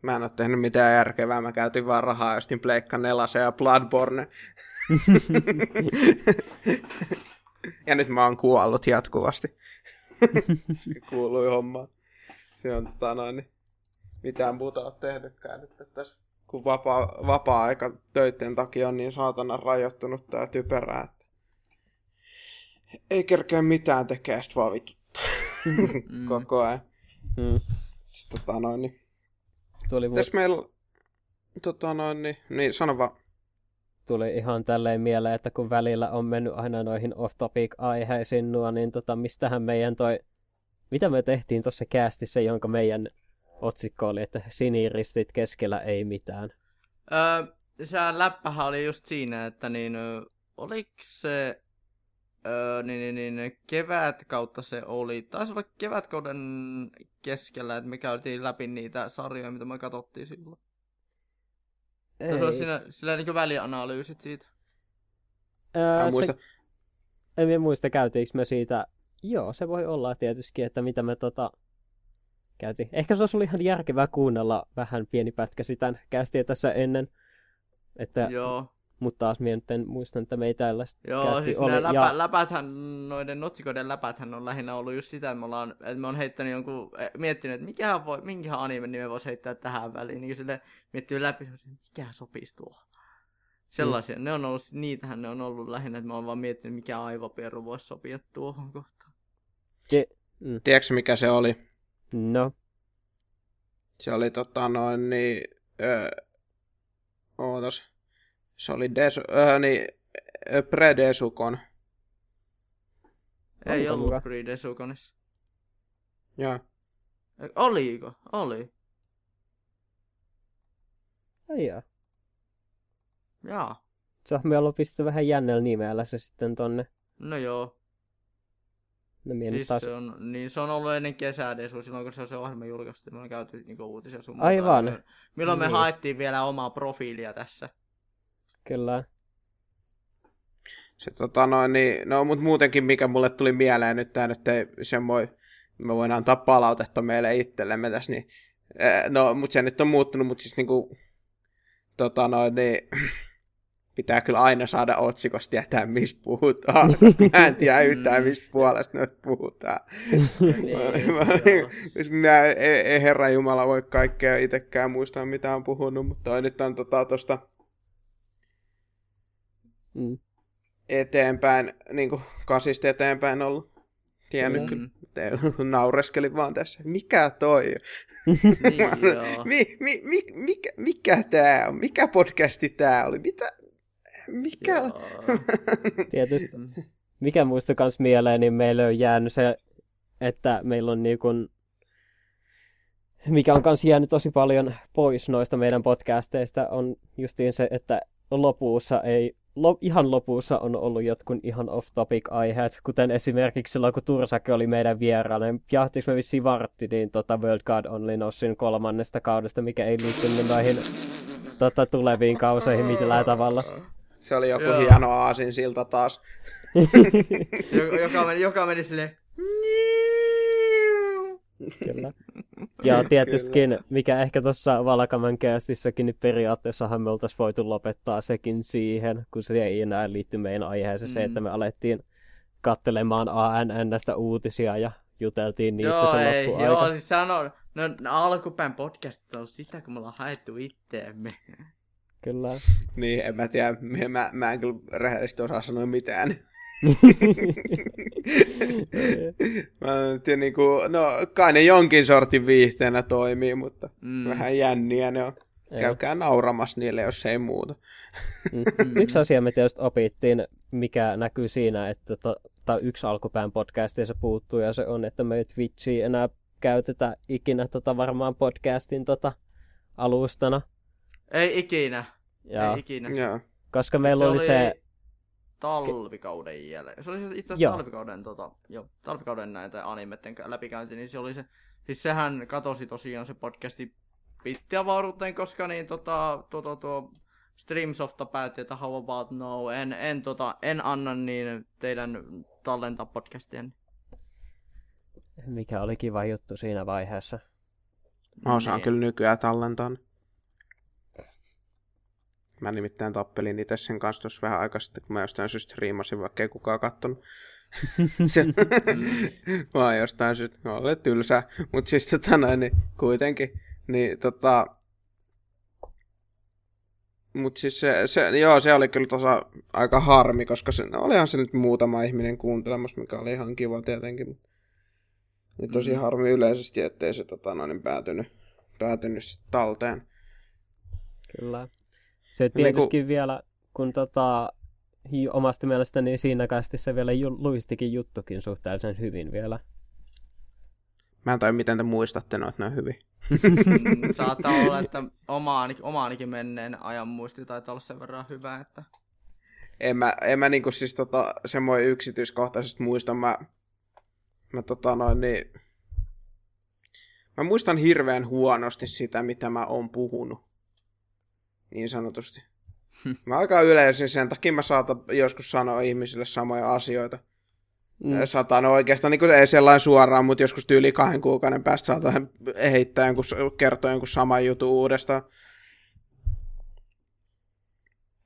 Mä en ole tehnyt mitään järkevää, mä käytin vaan rahaa jostin Pleikka Nelase ja Bloodborne. ja nyt mä oon kuollut jatkuvasti. Se kuului hommaan. Se on tota noin, niin mitään muuta ole tehnytkään nyt tässä kun vapaa, vapaa-aika töiden takia on niin saatana rajoittunut tää typerää, että ei kerkeä mitään tekee, sit vaan vituttaa mm. koko ajan. Mm. Sitten tota noin, niin... Tuli vu- meillä... Tota noin, niin, niin sano vaan. Tuli ihan tälleen mieleen, että kun välillä on mennyt aina noihin off-topic-aiheisiin nuo, niin tota, mistähän meidän toi... Mitä me tehtiin tuossa käästissä, jonka meidän otsikko oli, että siniristit keskellä ei mitään. Öö, se läppähän oli just siinä, että niin, oliko se öö, niin, niin, niin, kevät kautta se oli, taisi olla kevätkauden keskellä, että me käytiin läpi niitä sarjoja, mitä me katsottiin silloin. Ei. Taisi olla siinä, sillä niin välianalyysit siitä. Öö, muista. Se, en muista, käytiinkö me siitä. Joo, se voi olla tietysti, että mitä me tota, käytiin. Ehkä se olisi ollut ihan järkevää kuunnella vähän pieni pätkä sitä kästiä tässä ennen. Että Joo. mutta taas minä nyt en muista, että me ei tällaista Joo, kästi siis oli. nämä läpä, ja, läpäthän, noiden otsikoiden läpäthän on lähinnä ollut just sitä, että me, ollaan, että me on heittänyt jonkun, eh, miettinyt, että mikähän voi, minkähän anime nimen voisi heittää tähän väliin, niin sille miettii läpi, että mikä sopisi tuohon. Sellaisia, mm. ne on ollut, niitähän ne on ollut lähinnä, että mä oon vaan miettinyt, mikä aivoperu voisi sopia tuohon kohtaan. ke, mm, Tiedätkö mikä se oli? No, Se oli tota noin niin... Öö, ootas. Se oli Desu, öö, niin, Predesukon. Ei Onko ollut muka? Pridesukonissa. Joo. Oliko? Oli. ai jaa. Jaa. Se on me ollut pistää vähän jännällä nimellä se sitten tonne. No joo. No Siis taas... se on, niin se on ollut ennen kesää Desu, silloin kun se, se ohjelma julkaistiin, me on käyty niinku uutisia sun Aivan. muuta. Milloin me Niin. haettiin vielä omaa profiilia tässä. Kyllä. Se tota noin niin, no mut muutenkin mikä mulle tuli mieleen nyt, tää nyt ei semmoi, me voin antaa palautetta meille itsellemme tässä, niin, no mut se nyt on muuttunut, mut siis niinku, tota noin niin, pitää kyllä aina saada otsikosta tietää, mistä puhutaan. Mä en tiedä yhtään, Mm. mistä puolesta nyt puhutaan. Niin, Mä- ei, ei Herra Jumala voi kaikkea itsekään muistaa, mitä on puhunut, mutta toi nyt on tota, tosta Mm. eteenpäin, niin kuin kasista eteenpäin ollut. Tiennyt Mm. kyllä. Te- Naureskelin vaan tässä. Mikä toi? Niin, mi, mi, mi, mikä, mikä tää on? Mikä podcasti tää oli? Mitä? Mikä? Joo. Tietysti. Mikä muista kans mieleen, niin meille on jäänyt se, että meillä on niin kuin, mikä on kans jäänyt tosi paljon pois noista meidän podcasteista, on justiin se, että lopussa ei, lo, ihan lopussa on ollut jotkun ihan off-topic-aiheet, kuten esimerkiksi silloin, kun Tursake oli meidän vieraana, niin jahtiinko me vissiin vartti, niin tota World God Only Nossin kolmannesta kaudesta, mikä ei liittynyt noihin tota, tuleviin kauseihin millään tavalla. Se oli joku Joo. hieno aasinsilta taas. Joka, meni, joka meni silleen... Kyllä. Ja tietystikin, mikä ehkä tuossa Valkaman kästissäkin, niin periaatteessahan me oltaisiin voitu lopettaa sekin siihen, kun se ei enää liitty meidän aiheeseen se, Mm. että me alettiin kattelemaan ANNstä uutisia ja juteltiin niistä joo, se ei, joo, siis sano, no, no alkupäin podcastit on ollut sitä, kun me ollaan haettu itteemme. Kyllä. Niin, en mä tiedä. Mä, mä, mä en kyllä rehellisesti osaa sanoa mitään. Mä en tiedä, niin kuin, no kai ne jonkin sortin viihteenä toimii, mutta Mm. mm. vähän jänniä ne on. Ei. Käykää nauramassa niille, jos ei muuta. Mm. Yksi asia me tietysti opittiin, mikä näkyy siinä, että to, tai yksi alkupään podcastissa puuttuu, ja se on, että me ei Twitchiä enää käytetä ikinä tota varmaan podcastin tota alustana. Ei ikinä, Ja, ei ikinä. Joo. koska meillä oli se, talvikauden jälkeen. Se oli se itse Joo. asiassa talvikauden, tota, jo, talvikauden näitä animetten kä- läpikäynti, niin se oli se, siis sehän katosi tosiaan se podcasti pittiavaruuteen, koska niin tota, tuo, tuo, tuo Streamsofta päätti, että how about no, en, en, tota, en anna niin teidän tallentaa podcastia. mikä oli kiva juttu siinä vaiheessa. Mä osaan Niin. kyllä nykyään tallentaa. Mä nimittäin tappelin itse sen kanssa tuossa vähän aikaa sitten, kun mä jostain syystä striimasin, vaikka ei kukaan kattonut. se, mä oon jostain syystä, no, ole tylsää, mutta siis tota noin, niin kuitenkin, niin tota, mutta siis se, se, joo, se oli kyllä tosa aika harmi, koska se, no, olihan se nyt muutama ihminen kuuntelemassa, mikä oli ihan kiva tietenkin. Mutta niin tosi Mm. harmi yleisesti, ettei se tota, noin, päätynyt, päätynyt sit talteen. Kyllä. Se Niinku- tietysti vielä, kun tota, hi- omasta mielestäni siinä kästissä vielä ju- luistikin juttukin suhteellisen hyvin vielä. Mä en tajua, miten te muistatte noita noin hyvin. Mm, Saattaa olla, että omaanikin, omaanikin menneen ajan muisti taitaa olla sen verran hyvä, että... En mä, en mä niinku siis tota, semmoinen yksityiskohtaisesti muista. Mä, mä tota noin niin... Mä muistan hirveän huonosti sitä, mitä mä oon puhunut. Niin sanotusti. Mä aika yleisin, sen takia mä saatan joskus sanoa ihmisille samoja asioita. Mm. Saatan oikeastaan, niin kuin ei sellainen suoraan, mutta joskus tyyli kahden kuukauden päästä saatan heittää jonkun, kertoa jonkun saman jutun uudestaan.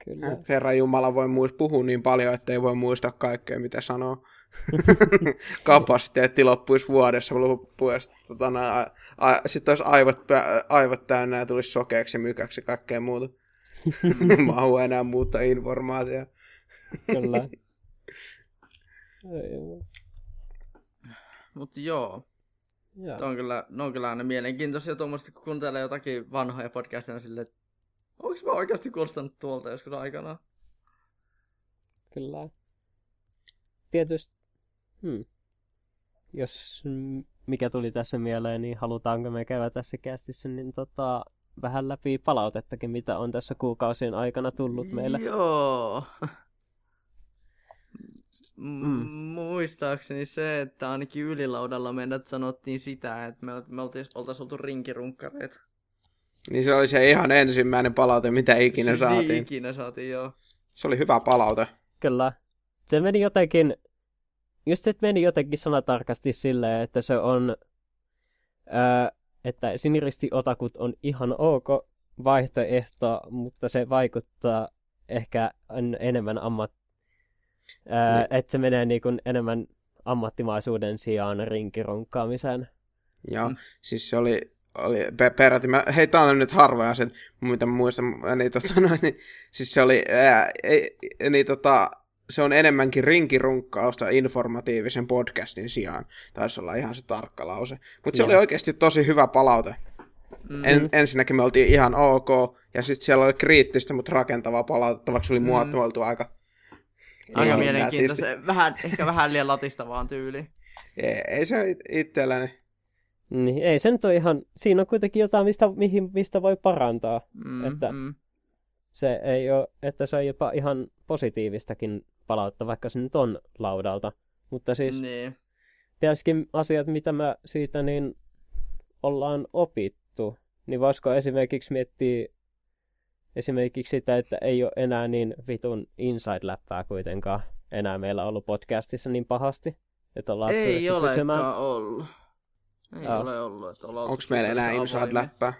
Kyllä. Herra Jumala voi muist- puhua niin paljon, että ei voi muistaa kaikkea, mitä sanoo. Kapasiteetti loppuisi vuodessa loppuessa. Tota, no, a- a- sitten olisi aivot, pä- aivot täynnä ja tulisi sokeaksi ja mykäksi ja kaikkea muuta. Mahu enää muuta informaatiota. Kyllä. Ei, Mutta joo, ne on kyllä, ne on kyllä aina mielenkiintoisia tuommoista, kun kuuntelee jotakin vanhoja podcasteja, niin silleen, että onko mä oikeasti kuulostanut tuolta joskus aikana? Kyllä. Tietysti, hmm. jos mikä tuli tässä mieleen, niin halutaanko me käydä tässä kästissä, niin tota, vähän läpi palautettakin, mitä on tässä kuukausien aikana tullut meille. Joo. Mm. Muistaakseni se, että ainakin ylilaudalla meidät sanottiin sitä, että me, me oltais, oltais oltu rinkirunkkareita. Niin se oli se ihan ensimmäinen palaute, mitä ikinä Se saatiin. Niin ikinä saatiin, joo. Se oli hyvä palaute. Kyllä. Se meni jotenkin, just se meni jotenkin sanatarkasti silleen, että se on, ää, että siniristi otakut on ihan ok vaihtoehto, mutta se vaikuttaa ehkä en- enemmän ammat, ää, Niin. että se menee niin kuin enemmän ammattimaisuuden sijaan rinkirunkkaamiseen. Ja Mm. siis se oli, oli pe- peräti, mä, hei tää on nyt harvoja sen, mitä muistan, niin, tota, niin, siis se oli, ää, ei, niin, tota, se on enemmänkin rinkirunkkausta informatiivisen podcastin sijaan. Taisi olla ihan se tarkka lause. Mutta se oli oikeasti tosi hyvä palaute. Mm. En, ensinnäkin me oltiin ihan ok, ja sitten siellä oli kriittistä, mutta rakentavaa palautetta, vaikka se oli Mm. muotoiltu aika... Aika ihan mielenkiintoista. Vähän, ehkä vähän liian latistavaan tyyli. Ei, ei se it- itselläni. Niin, ei se nyt ole ihan, siinä on kuitenkin jotain, mistä, mihin, mistä voi parantaa. Mm, Että- mm. Se ei ole, että se on jopa ihan positiivistakin palautta, vaikka se nyt on laudalta. Mutta siis Niin. tietysti asiat, mitä mä siitä niin ollaan opittu, niin voisiko esimerkiksi miettiä esimerkiksi sitä, että ei ole enää niin vitun inside-läppää kuitenkaan enää meillä ollut podcastissa niin pahasti. Että ollaan Ei olekaan ollut. Ei ole ollut. Että ollaan Onko meillä enää inside-läppää?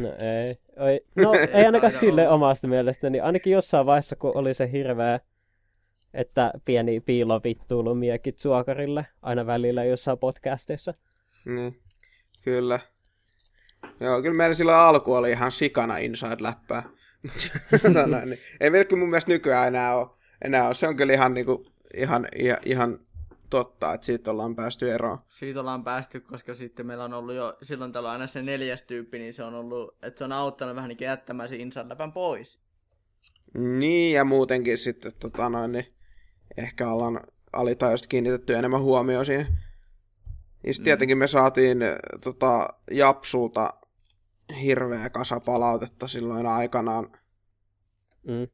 No ei. ei. No ei ainakaan sille omasta mielestäni. Ainakin jossain vaiheessa, kun oli se hirveä, että pieni piilovittuilu miekit suokarille aina välillä jossain podcasteissa. Niin, kyllä. Joo, kyllä meillä silloin alku oli ihan sikana inside-läppää. Tota niin. Ei kyllä mun mielestä nykyään enää ole. Enää ole. Se on kyllä ihan, niinku, ihan, ihan, ihan totta, että siitä ollaan päästy eroon. Siitä ollaan päästy, koska sitten meillä on ollut jo silloin tällä aina se neljäs tyyppi, niin se on ollut, että se on auttanut vähän niin kuin jättämään se inside pois. Niin, ja muutenkin sitten tota noin, niin ehkä ollaan alitajuisesti kiinnitetty enemmän huomioon siihen. Ja sitten Mm. tietenkin me saatiin eh, tota, Japsulta hirveä kasa palautetta silloin aikanaan. Mm.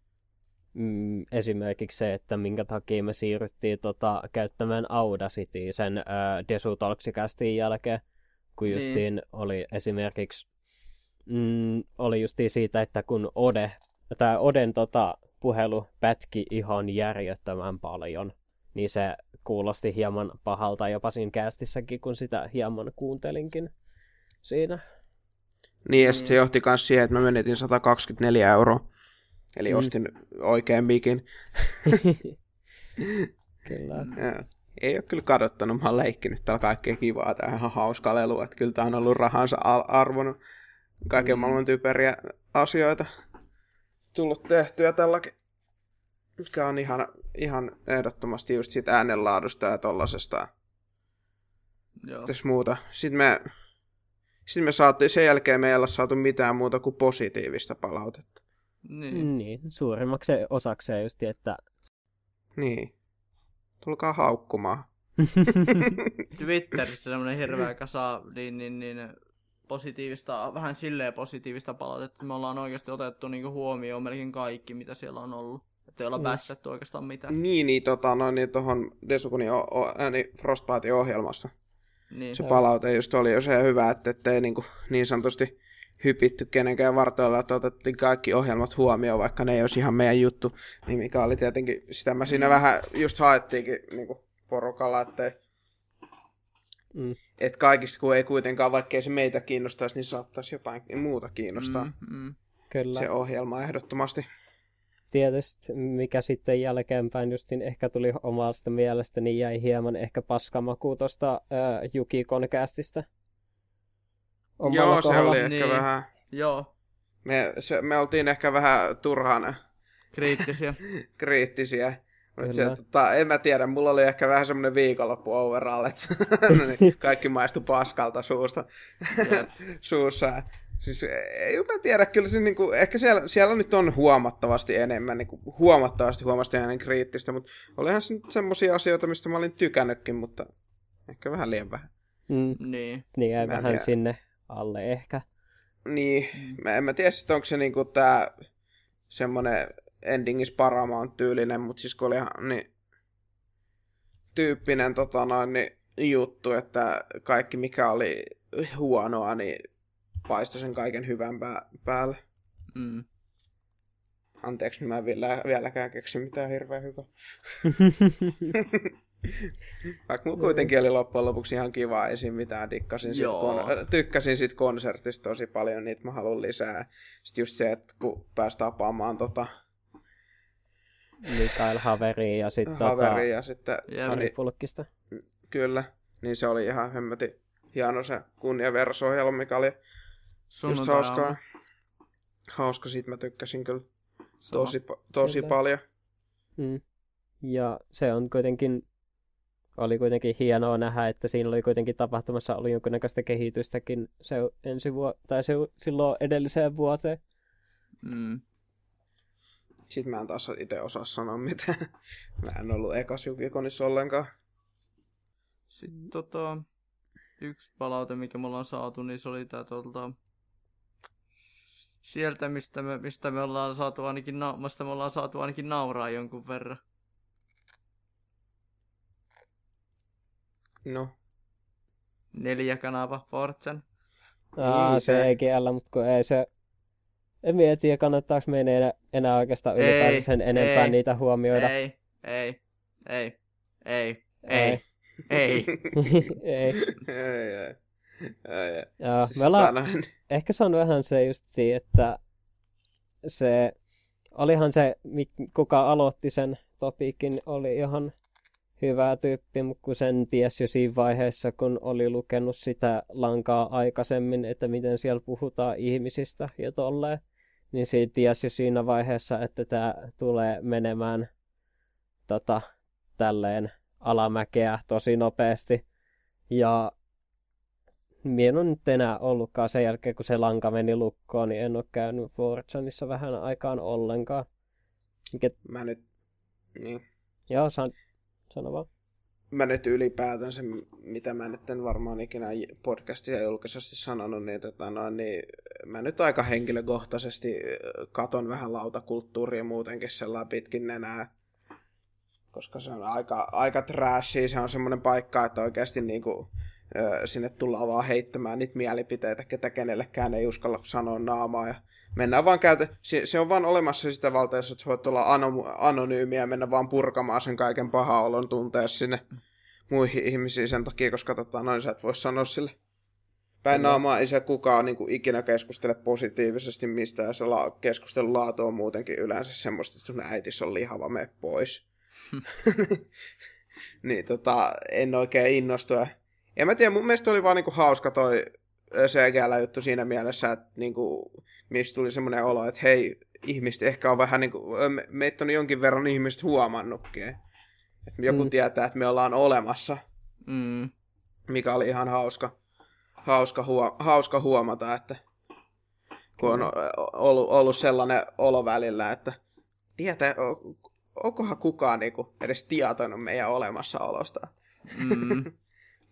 Mm, esimerkiksi se, että minkä takia me siirryttiin tota, käyttämään Audacity sen äh, Desutalksikästin jälkeen, kun Niin. justiin oli esimerkiksi mm, oli justiin siitä, että kun Ode, tämä Oden tota, puhelu pätki ihan järjettömän paljon, niin se kuulosti hieman pahalta jopa siinä kästissäkin, kun sitä hieman kuuntelinkin siinä. Niin, ja sitten se johti myös siihen, että mä menetin 124 euroa. Eli Mm. mm. ostin oikein mikin. Kyllä. Ja ei ole kyllä kadottanut, mä oon leikkinyt täällä kaikkea kivaa, tää on ihan hauska lelu, että kyllä tää on ollut rahansa arvonut kaiken Mm. maailman typeriä asioita tullut tehtyä tälläkin, mikä on ihan, ihan ehdottomasti just siitä äänenlaadusta ja tollasesta Joo. muuta. Sitten me, sitten me saatiin, sen jälkeen me ei olla saatu mitään muuta kuin positiivista palautetta. Niin. Niin, suurimmaksi osakseen just, että Niin. Tulkaa haukkumaan. Twitterissä semmoinen hirveä kasa niin, niin, niin, positiivista, vähän silleen positiivista palautetta, että me ollaan oikeasti otettu niinku huomioon melkein kaikki, mitä siellä on ollut. Että ei olla Mm. bässätty oikeastaan mitään. Niin, niin, tota, noin, niin tuohon Desukunin o- o- ääni ohjelmassa. Niin. Se palaute just oli jo se hyvä, että ettei niin, kuin, niin sanotusti hypitty kenenkään vartoilla, että otettiin kaikki ohjelmat huomioon, vaikka ne ei olisi ihan meidän juttu. Niin mikä oli tietenkin, sitä mä siinä Mm. vähän just haettiinkin niin kuin porukalla, että mm, et kaikista kun ei kuitenkaan, vaikka ei se meitä kiinnostaisi, niin saattaisi jotain muuta kiinnostaa. Mm. Mm, kyllä. Se ohjelma ehdottomasti. tietysti, mikä sitten jälkeenpäin justin ehkä tuli omasta mielestä, niin jäi hieman ehkä paskamaku tuosta äh, Juki Konkästistä. Joo, se oli ehkä Niin. vähän... Joo, Me, se, me oltiin ehkä vähän turhaan kriittisiä. kriittisiä. Kyllä. Se, tota, en mä tiedä, mulla oli ehkä vähän semmoinen viikonloppu overall, että no niin, kaikki maistu paskalta suusta, suussa. Siis ei mä tiedä, kyllä se niinku, ehkä siellä, siellä nyt on huomattavasti enemmän, niinku, huomattavasti huomattavasti enemmän kriittistä, mutta olihan se nyt semmosia asioita, mistä mä olin tykännytkin, mutta ehkä vähän liian vähän. Mm, niin. niin en vähän tiedä. sinne alle ehkä. Niin, Mm. mä en mä tiedä onko se niinku tää semmonen endingis Paramount tyylinen, mutta siis kun oli ihan niin tyyppinen tota noin, niin juttu, että kaikki mikä oli huonoa, niin paistoi sen kaiken hyvän pää- päälle. Mm. Anteeksi, mä en vielä, vieläkään keksi mitään hirveän hyvää. Vaikka mulla kuitenkin oli loppujen lopuksi ihan kiva, ei siinä mitään, dikkasin sit, kon- tykkäsin sit konsertista tosi paljon, niitä mä haluan lisää. Sitten just se, että kun pääsi tapaamaan tota Mikael Haveri ja sitten tota, Haveri ja sitten niin, Pulkkista. kyllä, niin se oli ihan hemmetin hieno se kunniaversohjelma, mikä oli just hauskaa. Hauska, siitä mä tykkäsin kyllä Sama. tosi, tosi Kyllä. paljon. Mm. Ja se on kuitenkin, oli kuitenkin hienoa nähdä, että siinä oli kuitenkin tapahtumassa oli jonkinnäköistä kehitystäkin se ensi vuo- tai se silloin edelliseen vuoteen. Mm. Sitten mä en taas itse osaa sanoa mitään. Mä en ollut ekas Jukikonissa ollenkaan. Sitten tota, yksi palaute, mikä me ollaan saatu, niin se oli tää tuolta sieltä, mistä me, mistä me ollaan saatu ainakin, na- mistä me ollaan saatu ainakin nauraa jonkun verran. No, Neljä kanava Fortsen. Aa, Niin, se se- ei kiellä, mutta kun ei se... En mä tiedä, kannattaako meidän enää, enää oikeastaan ylipäänsä sen enempää ei, niitä huomioida. Ei, ei, ei, ei, ei, Ei. ei. ei. ei, ei. ei, ei. Joo, me ollaan, noin, ehkä se on vähän se justi, että se, olihan se, kuka aloitti sen topiikin, oli ihan hyvä tyyppi, mutta kun sen tiesi jo siinä vaiheessa, kun oli lukenut sitä lankaa aikaisemmin, että miten siellä puhutaan ihmisistä ja tolleen, niin siitä tiesi jo siinä vaiheessa, että tämä tulee menemään tota, tälleen alamäkeä tosi nopeasti. Ja Mie en nyt enää ollutkaan sen jälkeen, kun se lanka meni lukkoon, niin en ole käynyt Fortsanissa vähän aikaan ollenkaan. Mikä, mä nyt, niin. joo, san, sano vaan. Mä nyt ylipäätänsä, mitä mä nyt en varmaan ikinä podcastia julkisesti sanonut, niin, tota noin, niin mä nyt aika henkilökohtaisesti katon vähän lautakulttuuria muutenkin sellainen pitkin nenää. Koska se on aika, aika trashia, se on semmoinen paikka, että oikeasti niinku, ö, sinne tullaan vaan heittämään niitä mielipiteitä, ketä kenellekään ei uskalla sanoa naamaa. Ja mennään vaan käytä, se, se on vaan olemassa sitä valtaessa, että sä voit olla ano, anonyymiä ja mennä vaan purkamaan sen kaiken paha olon tuntea sinne muihin ihmisiin sen takia, koska tota, noin sä et voi sanoa sille päin naamaa, ei se kukaan niin kuin, ikinä keskustele positiivisesti mistään, ja se la- keskustelun laatu on muutenkin yleensä semmoista, että sun äitis on lihava, me pois. niin tota, en oikein innostu. Ja en mä tiedä, mun mielestä oli vaan niinku hauska toi CGL-juttu siinä mielessä, että niinku, mistä tuli semmoinen olo, että hei, ihmiset ehkä on vähän niinku, me, meitä on jonkin verran ihmiset huomannutkin. Että joku Mm. mm. tietää, että me ollaan olemassa, Mm. mikä oli ihan hauska, hauska, huo, hauska huomata, että kun on ollut, ollut sellainen olo välillä, että tietää, onkohan kukaan niinku edes tietoinen meidän olemassaolosta. Mm.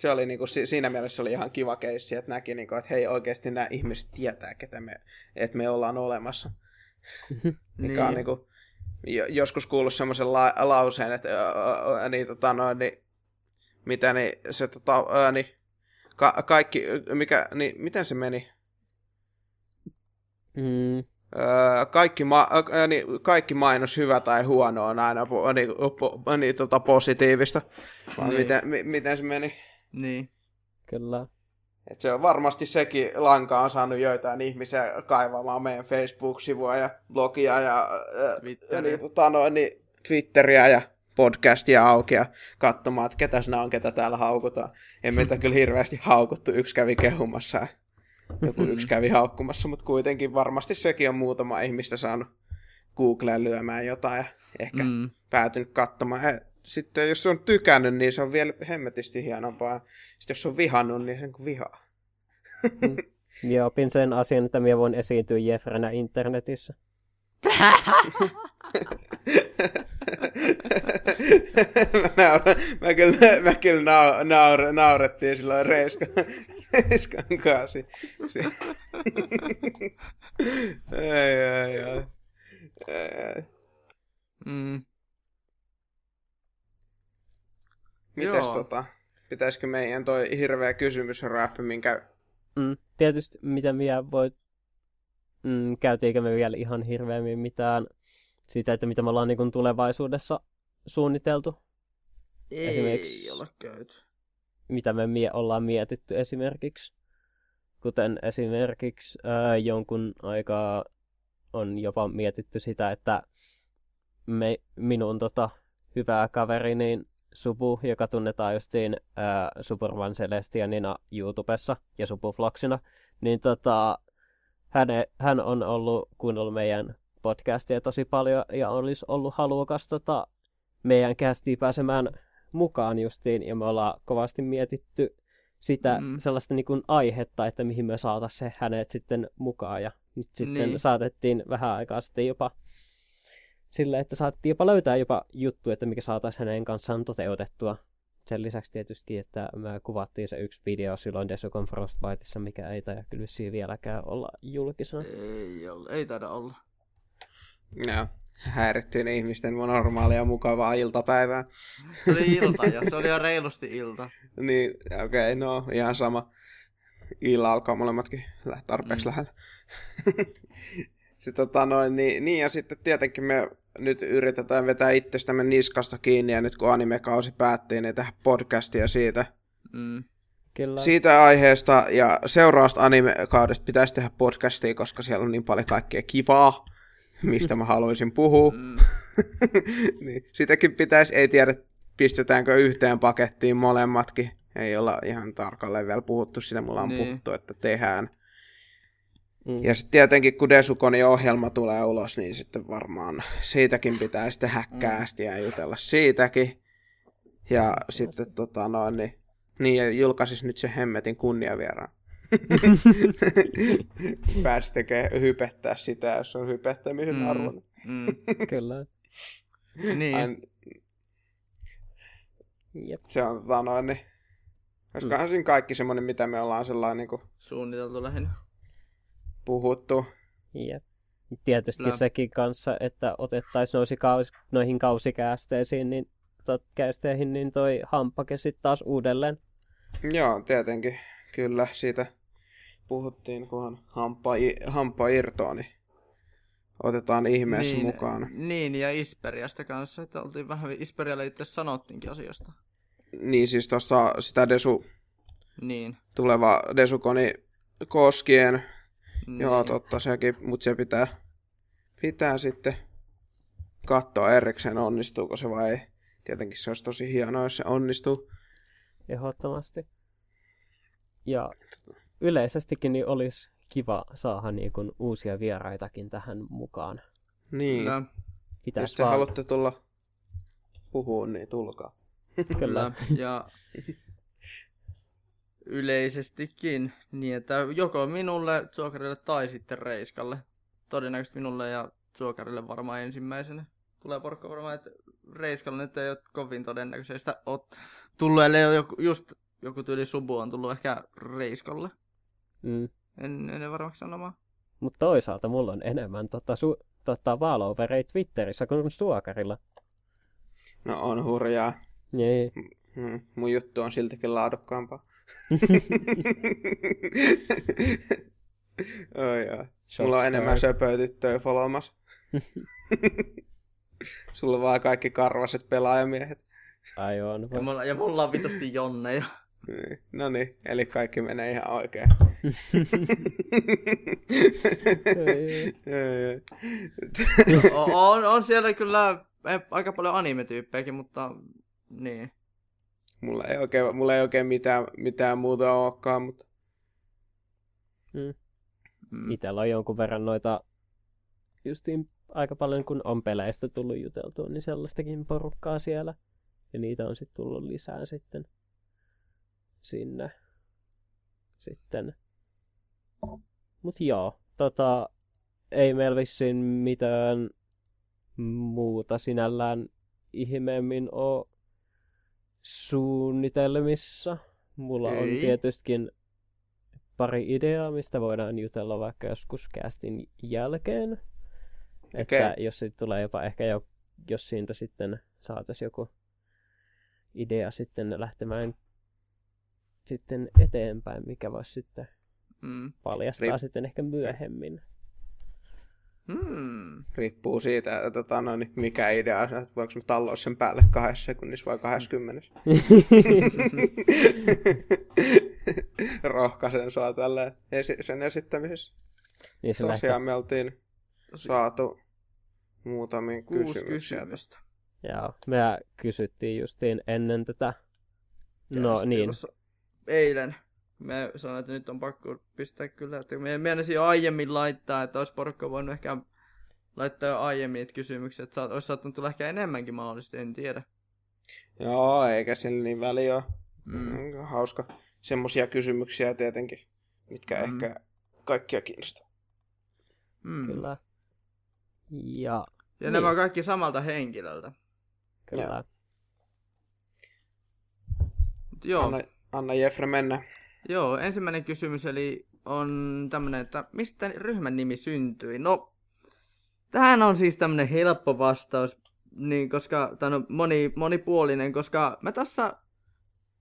se oli niinku, si- siinä mielessä oli ihan kiva keissi, että näki, niinku, että hei oikeasti nämä ihmiset tietää, ketä me, että me ollaan olemassa. Mikä on Niin. niinku, jo- joskus kuullut semmoisen la- lauseen, että ää, niin, tota, noin, niin, mitä niin, se tota, ää, niin, ka- kaikki, mikä, niin, miten se meni? Mm, Öö, kaikki, ma- niin, kaikki mainos hyvä tai huono on aina po- niin, po- niin, tota, positiivista. Vai Niin. miten, mi- miten se meni? Niin. kyllä. Et se on varmasti sekin lanka on saanut joitain ihmisiä kaivamaan meidän Facebook-sivua ja blogia ja, ja niin, tota, noin, niin, Twitteriä ja podcastia auki ja katsomaan, että ketäs nämä on, ketä täällä haukutaan. Ei meitä kyllä hirveästi haukuttu, yksi kävi kehumassa ja joku yksi kävi haukkumassa, mutta kuitenkin varmasti sekin on muutama ihmistä saanut Googleen lyömään jotain ja ehkä mm. päätynyt katsomaan. Sitten jos on tykännyt, niin se on vielä hemmetisti hienompaa. Sitten jos on vihannut, niin sen kuin vihaa. Mm. Minä opin sen asian, että minä voin esiintyä Jeffrenä internetissä. mä, nauran, mä kyllä, mä kyllä nau, naur, naurettiin silloin Reiskan, Reiskan kanssa. ei, ei, ei. Mm. Mites Joo. tota, pitäisikö meidän toi hirveä kysymysräppy, minkä... Mm, tietysti mitä minä voit... Mm, käytiinkö me vielä ihan hirveämmin mitään siitä, että mitä me ollaan niin tulevaisuudessa suunniteltu? Ei esimerkiksi, olla käyty. Mitä me mie- ollaan mietitty esimerkiksi. Kuten esimerkiksi ää, jonkun aikaa on jopa mietitty sitä, että me, minun tota, hyvää kaveri, niin Subu, joka tunnetaan justiin ää, Superman Celestianina YouTubessa ja Subufloksina, niin tota, hän, hän on ollut kuunnellut meidän podcastia tosi paljon ja olisi ollut halukas tota, meidän kästiin pääsemään mukaan justiin, ja me ollaan kovasti mietitty sitä mm. sellaista niin kuin aihetta, että mihin me saataisiin hänet sitten mukaan, ja nyt sitten niin. saatettiin vähän aikaa sitten jopa sille, että saatettiin jopa löytää jopa juttu, että mikä saataisiin hänen kanssaan toteutettua. Sen lisäksi tietysti, että me kuvattiin se yksi video silloin Desukon Frostbiteissa, mikä ei taida kyllä vieläkään olla julkisena. Ei, ole, ei taida olla. Joo, häirittiin ihmisten normaalia mukavaa iltapäivää. Se oli ilta ja se oli jo reilusti ilta. niin, okei, okay, no ihan sama. Illa alkaa molemmatkin tarpeeksi mm. lähellä. sitten, tota noin, niin, niin, ja sitten tietenkin me nyt yritetään vetää itsestämme niskasta kiinni, ja nyt kun animekausi päättiin, niin tehdä podcastia siitä. Mm. Kyllä. Siitä aiheesta ja seuraavasta animekaudesta pitäisi tehdä podcastia, koska siellä on niin paljon kaikkea kivaa, mistä mä haluaisin puhua. Mm. niin, sitäkin pitäisi, ei tiedä, pistetäänkö yhteen pakettiin molemmatkin. Ei olla ihan tarkalleen vielä puhuttu, sitä mulla on niin. puhuttu, että tehdään. Mm. Ja sitten tietenkin, kun Desukonin ohjelma tulee ulos, niin sitten varmaan siitäkin pitää sitten häkkäästi mm. ja jutella siitäkin. Ja mm, sitten tota noin, niin, niin ja julkaisis nyt se hemmetin kunniavieraan. Pääsi tekemään hypettää sitä, jos on hypettämisen mm. arvon. Mm. Kyllä. niin. Ain... Jep. Se on tota noin, niin Olisikohan mm. kaikki semmoinen, mitä me ollaan sellainen niin kuin... Suunniteltu lähinnä puhuttu. Jep. Tietysti no. sekin kanssa, että otettaisiin kaus, noihin kausikäästeisiin, niin tot, kästeihin, niin toi hampake sitten taas uudelleen. Joo, tietenkin. Kyllä, siitä puhuttiin, kunhan hampa, hampa irtoa, niin otetaan ihmeessä niin, mukaan. Niin, ja Isperiasta kanssa, että oltiin vähän, Isperialle itse sanottiinkin asiasta. Niin, siis tuossa sitä Desu, niin. tuleva Desukoni koskien, niin. Joo, totta sekin, mutta se pitää, pitää sitten katsoa erikseen, onnistuuko se vai ei. Tietenkin se olisi tosi hienoa, jos se onnistuu. Ehdottomasti. Ja yleisestikin niin olisi kiva saada niin kuin uusia vieraitakin tähän mukaan. Niin. Kyllä. Pitäis jos te vaan... haluatte tulla puhumaan, niin tulkaa. Kyllä. ja yleisestikin niin, että joko minulle, Jokerille tai sitten Reiskalle. Todennäköisesti minulle ja Jokerille varmaan ensimmäisenä. Tulee porkka varmaan, että Reiskalle nyt ei ole kovin todennäköistä ole tullut, ellei joku, just joku tyyli subu on tullut ehkä Reiskalle. Mm. En, en varmaksi sanomaan. Mutta toisaalta mulla on enemmän tota, su, tota, vaaloverei Twitterissä kuin Suokarilla. No on hurjaa. Niin. Mm, mun juttu on siltikin laadukkaampaa. Oi joo. Mulla on enemmän söpötyttöjä follomas. Sulla on vaan kaikki karvaset pelaajamiehet. Ai on. Ja mulla, ja mulla on vitusti jonneja. Niin. No niin, eli kaikki menee ihan oikein. Ei, Ei, ei. on, on, siellä kyllä aika paljon anime-tyyppejäkin, mutta niin. Mulla, ei oikein, mulla ei oikein mitään, mitään muuta olekaan, mutta Mm. Mm. Itellä on jonkun verran noita justiin aika paljon, kun on peleistä tullut juteltua, niin sellaistakin porukkaa siellä. Ja niitä on sitten tullut lisää sitten sinne. Sitten. Mut joo, tota, ei meillä vissiin mitään muuta sinällään ihmeemmin oo suunnitelmissa. Mulla on Ei. tietystikin pari ideaa, mistä voidaan jutella vaikka joskus castin jälkeen. Että Okei. jos siitä tulee jopa ehkä jo, jos siitä sitten saataisiin joku idea sitten lähtemään sitten eteenpäin, mikä voisi sitten Mm. paljastaa Rip- sitten ehkä myöhemmin. Hmm. riippuu siitä, että tota, no, niin mikä idea on, että voinko mä talloa sen päälle kahdessa sekunnissa vai kahdeskymmenes. Rohkaisen sua tällä esi- sen esittämisessä. niin se lähtee, Tosiaan me oltiin saatu muutamiin Kuusi kysymyksiä. kysymystä. joo, me kysyttiin justiin ennen tätä. No Kästiin niin, Eilen. Me sanoin, että nyt on pakko pistää kyllä. Että me meinasin jo aiemmin laittaa, että olisi porukka voinut ehkä laittaa jo aiemmin niitä kysymyksiä. Että saat- olisi saattanut tulla ehkä enemmänkin mahdollisesti, en tiedä. Joo, eikä sillä niin väliä ole. Mm. Mm. Hauska. Semmosia kysymyksiä tietenkin, mitkä Mm. ehkä kaikkia kiinnostaa. Mm. kyllä. Ja Ja Niin. nämä on kaikki samalta henkilöltä. kyllä. Mut joo, Anna, anna Jeffre mennä. Joo, ensimmäinen kysymys eli on tämmönen, että mistä ryhmän nimi syntyi? No, tähän on siis tämmönen helppo vastaus, niin koska, tai no, moni, monipuolinen, koska mä tässä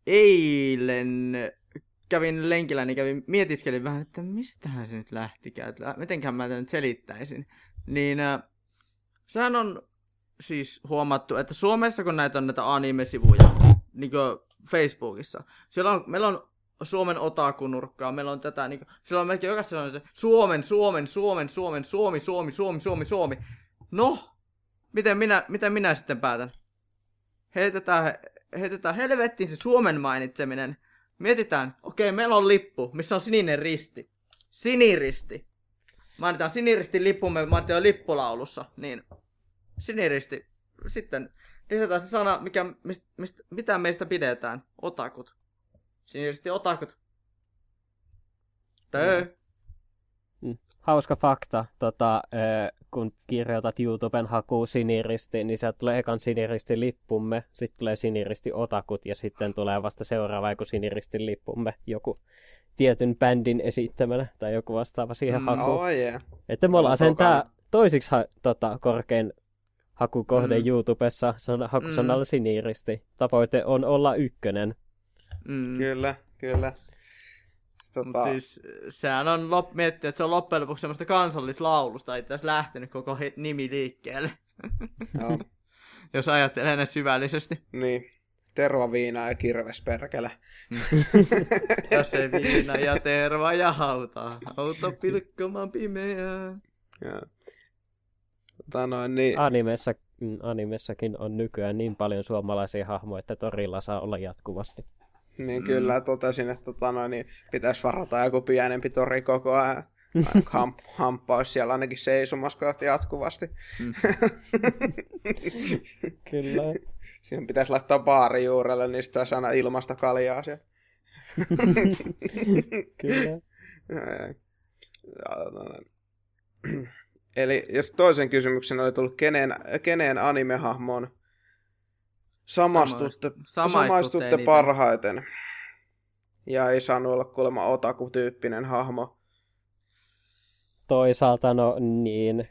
eilen kävin lenkillä, niin kävin, mietiskelin vähän, että mistähän se nyt lähtikään, että mitenköhän mä tämän selittäisin. Niin äh, sehän on siis huomattu, että Suomessa kun näitä on näitä anime-sivuja, niin kuin Facebookissa, siellä on, meillä on Suomen otakunurkkaa, meillä on tätä, niin kuin, siellä on melkein jokaisella se Suomen, Suomen, Suomen, Suomen, Suomi, Suomi, Suomi, Suomi, Suomi. No, miten minä, miten minä sitten päätän? Heitetään, heitetään helvettiin se Suomen mainitseminen. Mietitään, okei, meillä on lippu, missä on sininen risti. Siniristi. Mainitaan siniristin lippumme, mainitaan jo lippulaulussa. Niin, siniristi. Sitten lisätään se sana, mikä, mist, mist, mitä meistä pidetään. Otakut. Siniristi otakut. Tö. Hauska fakta, tota, kun kirjoitat YouTuben hakuun siniristi, niin sieltä tulee ekan siniristi lippumme, sitten tulee siniristi otakut ja sitten tulee vasta seuraava joku siniristi lippumme, joku tietyn bändin esittämänä tai joku vastaava siihen Mm, mm, hakuun. Oh yeah. Että me ollaan sen tää toisiksi ha- tota, korkein hakukohde Mm. mm. YouTubessa sana- hakusanalla mm. siniristi. Tavoite on olla ykkönen. Mm. Kyllä, kyllä. Mut Tota, siis sehän on lop, miettiä, että se on loppujen lopuksi semmoista kansallislaulusta, ei tässä lähtenyt koko he, nimi liikkeelle, joo, jos ajattelee näin syvällisesti. niin. Tervaviina ja kirves perkele. Jos ei viina ja terva ja hauta, auta pilkkomaan pimeää. Joo. Tota noin, niin, Animessa, mm, animessakin on nykyään niin paljon suomalaisia hahmoja, että torilla saa olla jatkuvasti. Niin Mm. kyllä totesin, että tota noin, niin pitäisi varata joku pienempi tori koko ajan. Ham, hamppa olisi siellä ainakin seisomassa kohti jatkuvasti. Mm. Kyllä. Siihen pitäisi laittaa baari juurelle, niin sitten saisi aina ilmasta kaljaa siellä. Kyllä. Tota. Eli jos toisen kysymyksen oli tullut, kenen, kenen animehahmoon samastutte, Samaistutte samaistutte parhaiten? Ja ei saanut olla kuulemma otaku-tyyppinen hahmo. Toisaalta no niin,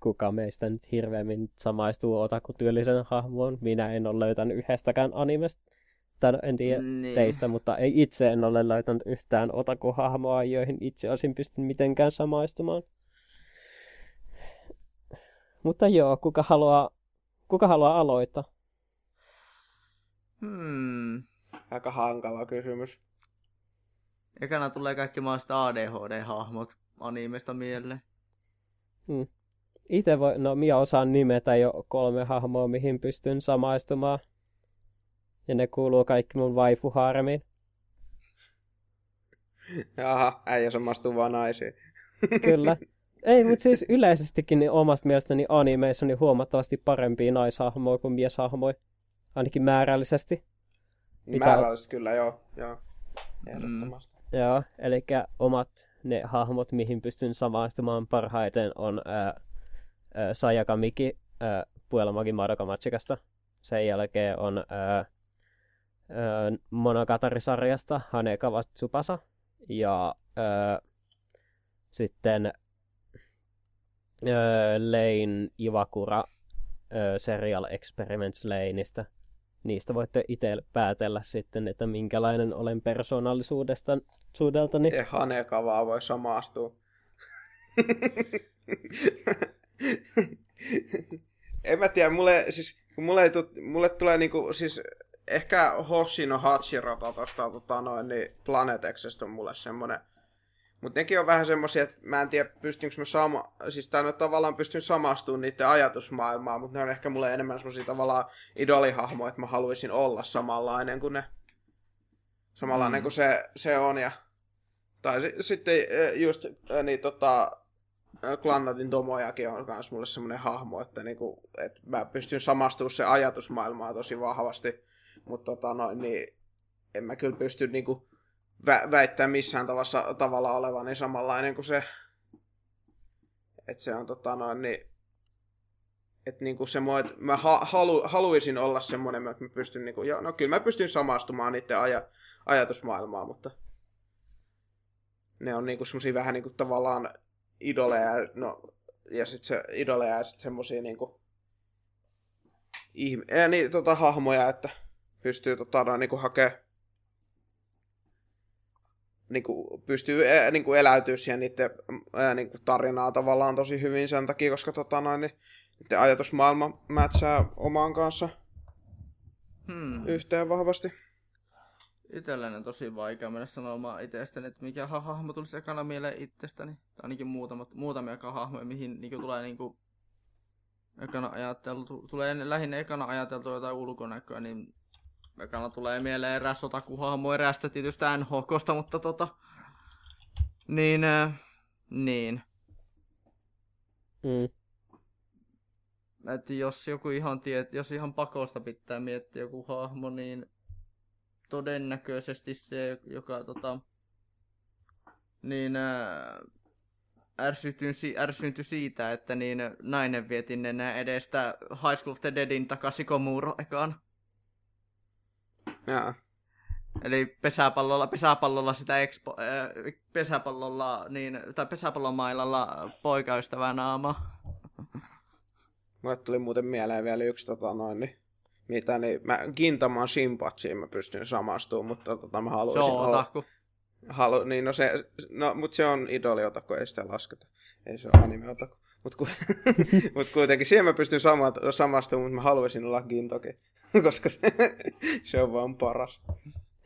kuka meistä nyt hirveämmin samaistuu otakutyylisen hahmoon. Minä en ole löytänyt yhdestäkään animesta. Tai no, en tiedä Niin. teistä, mutta ei itse en ole löytänyt yhtään otakuhahmoa, joihin itse olisin pystynyt mitenkään samaistumaan. Mutta joo, kuka haluaa, kuka haluaa aloittaa? Hmm. aika hankala kysymys. Ekana tulee kaikki maasta ADHD-hahmot animesta mieleen. Hmm. Itse voi, no minä osaan nimetä jo kolme hahmoa, mihin pystyn samaistumaan. Ja ne kuuluu kaikki mun vaifuharmiin. Jaha, äijä samastuu vaan naisiin. Kyllä. Ei, mutta siis yleisestikin niin omasta mielestäni animeissa on niin huomattavasti parempia naishahmoja kuin mieshahmoja. Ainakin määrällisesti. Mitä... Määrällisesti kyllä, joo. joo. Ehdottomasti. Mm. Joo, eli omat ne hahmot, mihin pystyn samaistumaan parhaiten, on ää, ää, Sayaka Miki ää, Puelamagi Madoka Machikasta. Sen jälkeen on ää, ää, Monogatari-sarjasta Hanekawa Tsupasa. Ja ää, sitten ää, Lane Iwakura ää, Serial Experiments Laneista. Niistä voitte itse päätellä sitten, että minkälainen olen persoonallisuudesta suudeltani. Miten Hanekavaa voi samastua? en mä tiedä, mulle, siis, mulle, ei tu, mulle tulee niinku, siis ehkä Hoshino Hachirota tosta tota noin, niin Planetexesta on mulle semmonen, mutta nekin on vähän semmosia, että mä en tiedä pystynkö mä sama, siis tai no, tavallaan pystyn samastumaan niiden ajatusmaailmaan, mutta ne on ehkä mulle enemmän semmosia tavallaan idolihahmoja, että mä haluaisin olla samanlainen kuin ne, samanlainen mm. kuin se, se on ja tai s- sitten e, just e, niin tota, Klannatin Tomojakin on myös mulle semmoinen hahmo, että, niinku, että mä pystyn samastumaan se ajatusmaailmaa tosi vahvasti, mutta tota, no, niin en mä kyllä pysty niinku, vä- väittää missään tavassa, tavalla olevan niin samanlainen kuin se. Että se on tota noin, niin että niinku se mua, että mä ha- halu- haluaisin olla semmoinen, että mä pystyn niinku, joo, no kyllä mä pystyn samastumaan niiden aja- ajatusmaailmaan, mutta ne on niinku semmosia vähän niinku tavallaan idoleja, no, ja sit se idoleja ja sit semmosia niinku ihme, ja niin, tota, hahmoja, että pystyy tota, no, niinku hakea niin kuin, pystyy niin kuin eläytyä siihen niiden ää, niin kuin tarinaa tavallaan tosi hyvin sen takia, koska tota, noin, niin, niiden ajatusmaailma mätsää omaan kanssa hmm. yhteen vahvasti. Itselläni on tosi vaikea mennä sanomaan itsestäni, että mikä ha- hahmo tulisi ekana mieleen itsestäni. Tai ainakin muutamat, muutamia hahmoja, mihin niin kuin, tulee niin kuin, ekana ajateltu, tulee lähinnä ekana ajateltu jotain ulkonäköä, niin ekana tulee mieleen eräs sotakuhahmo erästä tietystä NHKsta, mutta tota, niin, äh, niin. Mm. Että jos joku ihan tiet, jos ihan pakosta pitää miettiä joku hahmo, niin todennäköisesti se, joka tota, niin äh, ärsyntyi siitä, että niin nainen vietin enää edestä High School of the Deadin takaisin Komuro ekaan. Jaa. Eli pesäpallolla, pesäpallolla sitä expo, äh, pesäpallolla, niin, tai pesäpallomailalla poikaystävää naama. Mulle tuli muuten mieleen vielä yksi tota noin, niin, mitä niin, mä Gintaman Simpatsiin mä pystyn samastumaan, mutta tota mä haluaisin Se on olla... otaku. Halu, niin no se, no, mutta se on idoli otaku, ei sitä lasketa. Ei se ole anime otaku. Mutta ku, mut kuitenkin siihen mä pystyn sama, samastumaan, mutta mä haluaisin olla Gintoki, koska se, se on vaan paras.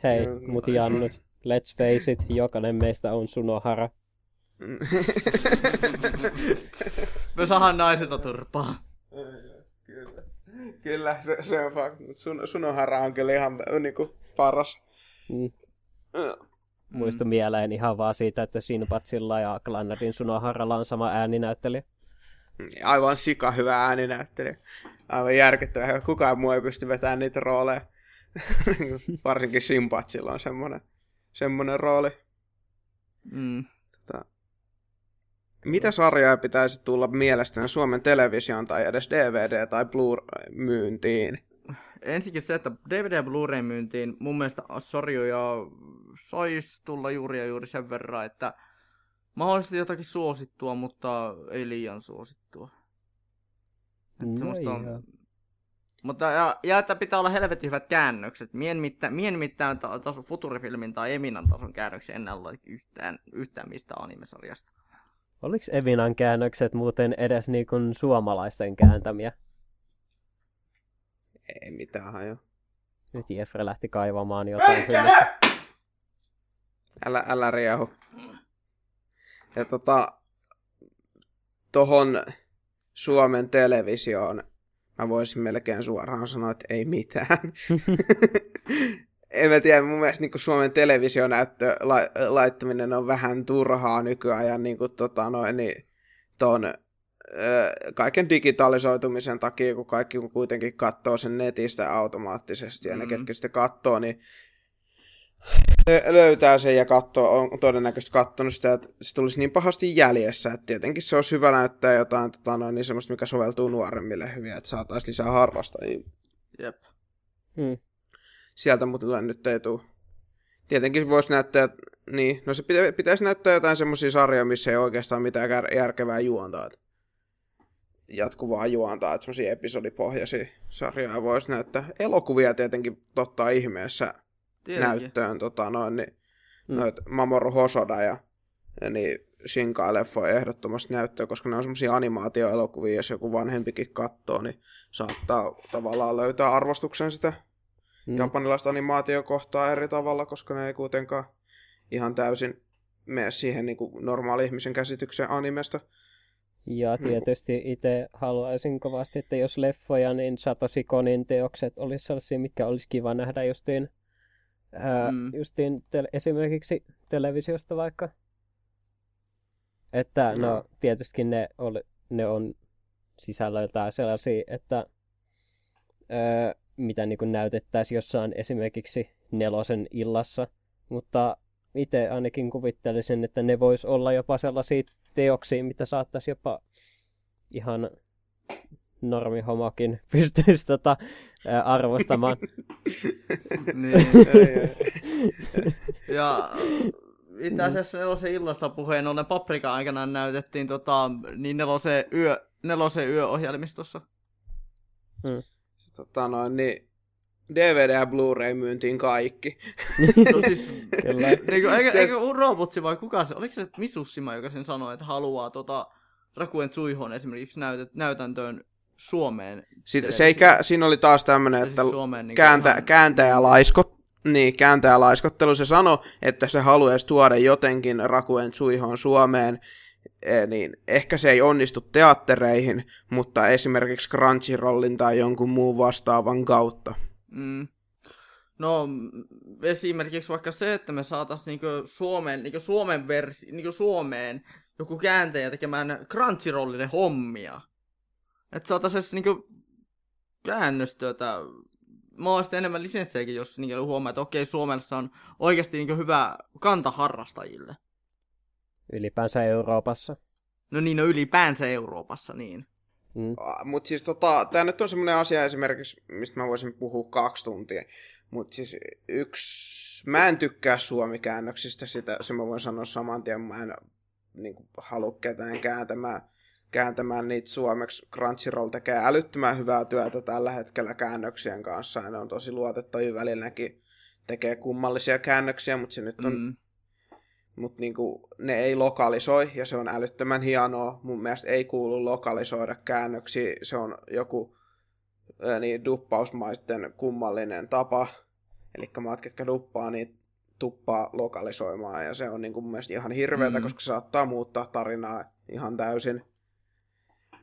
Hei, Mm, mut ai. Jan nyt, let's face it, jokainen meistä on Sunohara. Mm. Me saadaan naisilta turpaa. kyllä, kyllä se, se on fakt. Mut Sun, Sunohara on kyllä ihan niinku paras. Mm. Mm. Muistu mieleen ihan vaan siitä, että Sinpatsilla ja Glannadin Sunoharalla on sama ääninäyttelijä. Aivan sika hyvä ääninäyttelijä. Aivan järkyttävä hyvä. Kukaan muu ei pysty vetämään niitä rooleja. Varsinkin Simpatsilla on semmoinen, semmoinen rooli. Mm. Tota, mitä sarjaa pitäisi tulla mielestäni Suomen television tai edes DVD- tai Blu-ray-myyntiin? Ensinnäkin se, että DVD ja Blu-ray myyntiin mun mielestä sorjuja saisi tulla juuri ja juuri sen verran, että mahdollisesti jotakin suosittua, mutta ei liian suosittua. Että No semmoista on... Mutta ja, ja, että pitää olla helvetin hyvät käännökset. Mien mitään, mien mitään ta- taso, Futurifilmin tai Eminan tason käännöksiä en ole yhtään, yhtään mistä animesarjasta. Oliko Evinan käännökset muuten edes niinku suomalaisten kääntämiä? Ei mitään jo. Nyt Jeffre lähti kaivamaan jotain. Älä, älä riehu. Ja tota, tohon Suomen televisioon mä voisin melkein suoraan sanoa, että ei mitään. en mä tiedä, mun mielestä niin Suomen televisionäyttö la- laittaminen on vähän turhaa nykyajan niin kuin, tota, noin, niin, ton, ö, kaiken digitalisoitumisen takia, kun kaikki kuitenkin katsoo sen netistä automaattisesti, ja mm-hmm. ne, ketkä sitten katsoo, niin löytää sen ja katsoo, on todennäköisesti katsonut sitä, että se tulisi niin pahasti jäljessä, että tietenkin se olisi hyvä näyttää jotain tota, noin, niin semmoista, mikä soveltuu nuoremmille hyvin, että saataisiin lisää harrastajia. Jep. Hmm. Sieltä mutta nyt ei tule. Tietenkin voisi näyttää, niin, no se pitä, pitäisi näyttää jotain semmoisia sarjoja, missä ei oikeastaan mitään järkevää juontaa. Jatkuvaa juontaa, että semmoisia episodipohjaisia sarjoja voisi näyttää. Elokuvia tietenkin totta ihmeessä Tietenkin. näyttöön tota, noin, niin, mm. noit Mamoru Hosoda ja, ja niin Shinkai-leffoja ehdottomasti näyttöön, koska ne on semmoisia animaatioelokuvia, jos joku vanhempikin katsoo, niin saattaa tavallaan löytää arvostuksen sitä mm. japanilaista animaatiokohtaa eri tavalla, koska ne ei kuitenkaan ihan täysin mene siihen niin kuin normaali ihmisen käsityksen animesta. Ja mm. tietysti itse haluaisin kovasti, että jos leffoja, niin Satoshi Konin teokset olisi sellaisia, mitkä olisi kiva nähdä justiin Ää, mm. Justiin te- esimerkiksi televisiosta vaikka. Että no, no tietysti ne, oli, ne on sisällöltään sellaisia, että ää, mitä niin näytettäisiin jossain esimerkiksi nelosen illassa. Mutta itse ainakin kuvittelisin, että ne vois olla jopa sellaisia teoksia, mitä saattaisi jopa ihan normihomokin pystyisi tota, ää, arvostamaan. niin. ja itse asiassa nelosen illasta puheen ollen Paprika aikana näytettiin tota, niin nelosen, yö, nelosen yöohjelmistossa. Hmm. Tota noin, niin DVD ja Blu-ray myyntiin kaikki. no siis, Kyllä. Niin kuin, eikö, eikö Robotsi vai kuka se, oliko se Misussima, joka sen sanoi, että haluaa tota, Rakuen Tsuihon esimerkiksi näytet, näytäntöön Suomeen. Sitten, se ei, siinä oli taas tämmöinen, että siis Suomeen, niin kääntä, ihan... kääntäjä laiskot, niin, kääntäjä laiskottelu. Se sanoi, että se haluaisi tuoda jotenkin Rakuen Suihon Suomeen, e, niin ehkä se ei onnistu teattereihin, mutta esimerkiksi Crunchyrollin tai jonkun muun vastaavan kautta. Mm. No esimerkiksi vaikka se, että me saataisiin niinku Suomen, niinku Suomen versi, niinku Suomeen joku kääntäjä tekemään Crunchyrollille hommia. Että saataisiin niinku käännöstyötä. Mä oon enemmän lisenssejäkin, jos niinku huomaa, että okei, Suomessa on oikeasti niinku hyvä kanta harrastajille. Ylipäänsä Euroopassa. No niin, no ylipäänsä Euroopassa, niin. Mm. Mutta siis tota, tämä nyt on semmoinen asia esimerkiksi, mistä mä voisin puhua kaksi tuntia. Mutta siis yksi, mä en tykkää suomikäännöksistä, sitä, se mä voin sanoa saman tien, mä en niin kuin, halua ketään kääntämään kääntämään niitä suomeksi. Crunchyroll tekee älyttömän hyvää työtä tällä hetkellä käännöksien kanssa, ja ne on tosi luotettavia välilläkin. Tekee kummallisia käännöksiä, mutta se nyt on... Mm. Mutta niinku, ne ei lokalisoi, ja se on älyttömän hienoa. Mun mielestä ei kuulu lokalisoida käännöksiä. Se on joku niin, duppausmaisten kummallinen tapa. Eli maat, ketkä duppaa, niin tuppaa lokalisoimaan, ja se on niin kuin mun mielestä ihan hirveätä, mm. koska se saattaa muuttaa tarinaa ihan täysin.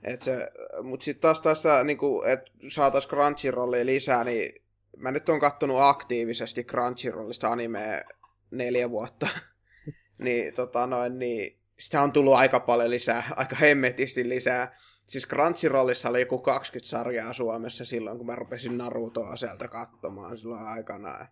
Et se, mut sitten taas tässä, niinku, että saatais Crunchyrollia lisää, niin mä nyt on kattonut aktiivisesti Crunchyrollista animea neljä vuotta. niin, tota noin, niin sitä on tullut aika paljon lisää, aika hemmetisti lisää. Siis Crunchyrollissa oli joku 20 sarjaa Suomessa silloin, kun mä rupesin Narutoa sieltä katsomaan silloin aikana.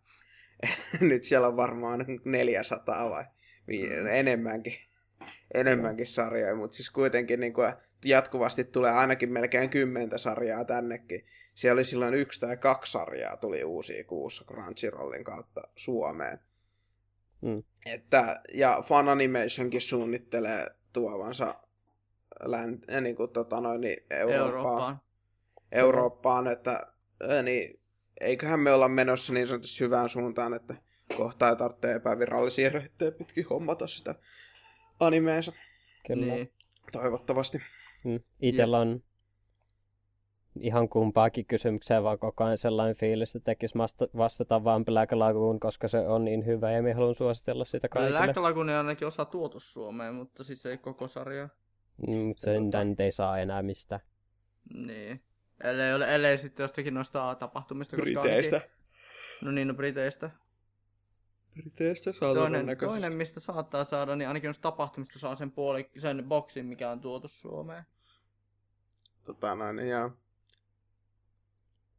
Nyt siellä on varmaan 400 vai mm. enemmänkin enemmänkin sarjoja, mutta siis kuitenkin niin kuin, jatkuvasti tulee ainakin melkein kymmentä sarjaa tännekin. Siellä oli silloin yksi tai kaksi sarjaa tuli uusia kuussa Crunchyrollin kautta Suomeen. Mm. Että, ja Fan Animationkin suunnittelee tuovansa län, niin kuin, tota noin, niin Eurooppaan, Eurooppaan. Eurooppaan, että niin, eiköhän me olla menossa niin sanotusti hyvään suuntaan, että kohta ei tarvitse epävirallisia reittejä pitkin hommata sitä animeensa. Kyllä. Niin. Toivottavasti. Mm. Itellä on ihan kumpaakin kysymykseen, vaan koko ajan sellainen fiilis, että tekisi vastata vaan Black Lagoon, koska se on niin hyvä ja me haluan suositella sitä kaikille. Black Lagoon ei ainakin osa tuotu Suomeen, mutta siis ei koko sarja. Mm, sen tota... ei saa enää mistä. Niin. Ellei, ole, ellei sitten jostakin noista tapahtumista. Koska Briteistä. Ainakin... No niin, no Briteistä. Briteistä saa toinen, toinen, mistä saattaa saada, niin ainakin noista tapahtumista saa sen, puoli, sen boksin, mikä on tuotu Suomeen. Tota noin, niin joo.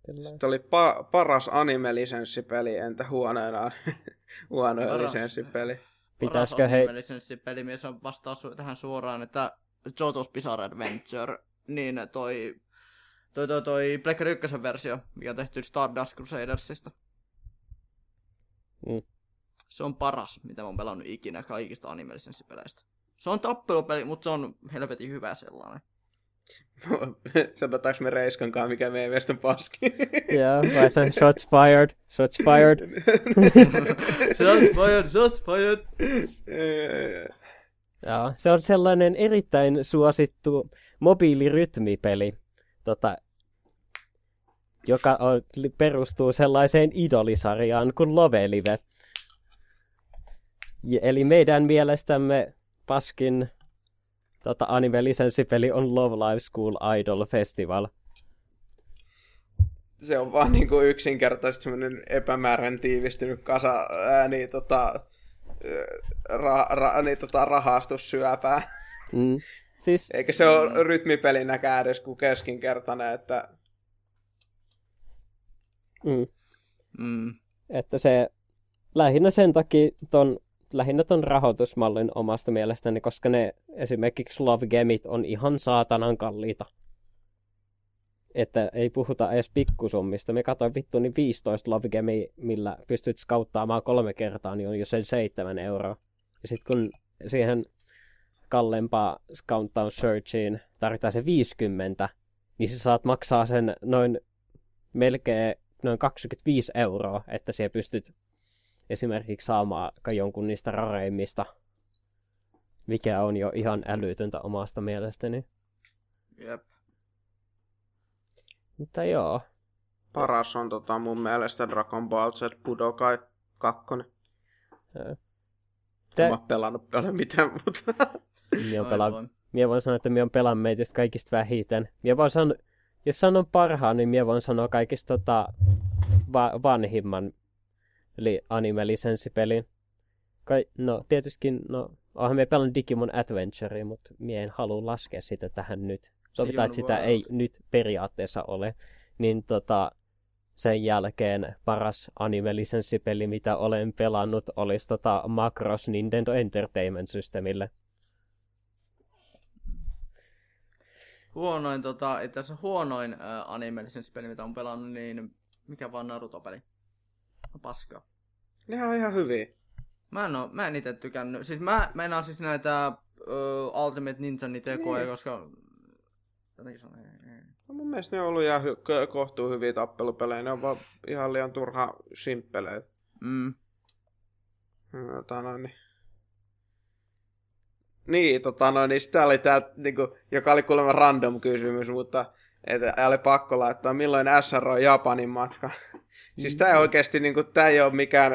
Kyllä. Sitten oli pa- paras anime-lisenssipeli, entä huonoin, huonoin lisenssipeli. Pitäisikö he... anime-lisenssipeli, mies on vastaus tähän suoraan, että JoJo's Bizarre Adventure, niin toi, toi, toi, toi Black 1 versio, mikä on tehty Stardust Crusadersista. Mm. Se on paras, mitä mä oon pelannut ikinä kaikista anime-lisenssipeleistä. Se on tappelupeli, mutta se on helvetin hyvä sellainen. Sanotaanko me Reiskankaan, mikä meidän mielestä on paski? Joo, vai se on shots fired, shots fired. shots fired, shots fired. Joo, se on sellainen erittäin suosittu mobiilirytmipeli, tota, joka on, perustuu sellaiseen idolisarjaan kuin Lovelive. Eli meidän mielestämme paskin tota, anime-lisenssipeli on Love Live School Idol Festival. Se on vaan niin kuin yksinkertaisesti semmoinen epämäärän tiivistynyt kasa ääni tota, ra, ra, niin, tota, rahastussyöpää. Mm. Siis... Eikä se ole rytmipelinäkään edes kuin keskinkertainen, että... Mm. Mm. Että se lähinnä sen takia ton lähinnä ton rahoitusmallin omasta mielestäni, koska ne esimerkiksi Love Gameit on ihan saatanan kalliita. Että ei puhuta edes pikkusummista. Me katsoin vittu niin 15 Love Gamei, millä pystyt skauttaamaan kolme kertaa, niin on jo sen 7 euroa. Ja sitten kun siihen kallempaa Countdown Searchiin tarvitaan se 50, niin sä saat maksaa sen noin melkein noin 25 euroa, että siellä pystyt esimerkiksi saamaan jonkun niistä rareimmista, mikä on jo ihan älytöntä omasta mielestäni. Jep. Mutta joo. Paras on tota mun mielestä Dragon Ball Z Budokai 2. Te... Mä oon pelannut paljon mitään, mutta... Mie, pela... Mie voin sanoa, että mie on pelannut meitä kaikista vähiten. Mie voin sanoa, jos sanon parhaan, niin mie voin sanoa kaikista tota, va- vanhimman eli anime-lisenssipelin. Kai, no tietysti, no onhan me pelannut Digimon Adventure, mutta mie en halua laskea sitä tähän nyt. Sovitaan, että sitä ei nyt periaatteessa ole. Niin tota, sen jälkeen paras anime-lisenssipeli, mitä olen pelannut, olisi tota Macross Nintendo Entertainment Systemille. Huonoin, tota, itse asiassa huonoin äh, anime-lisenssipeli, mitä on pelannut, niin mikä vaan Naruto-peli. Paskaa. Ne on ihan hyviä. Mä en, oo, mä en itse tykännyt. Siis mä meinaan siis näitä uh, Ultimate Ninja tekoja, niin. koska... Jotenkin se on... No mun mielestä ne on ollut ihan hy- kohtuu hyviä tappelupelejä. Ne on vaan ihan liian turha simppeleitä. Mm. Tota noin, niin. Niin, tota noin, niin sitä oli tää, niinku, joka oli kuulemma random kysymys, mutta että oli pakko laittaa, milloin SR on Japanin matka. siis tämä ei oikeasti, niin kuin, tämä ei ole mikään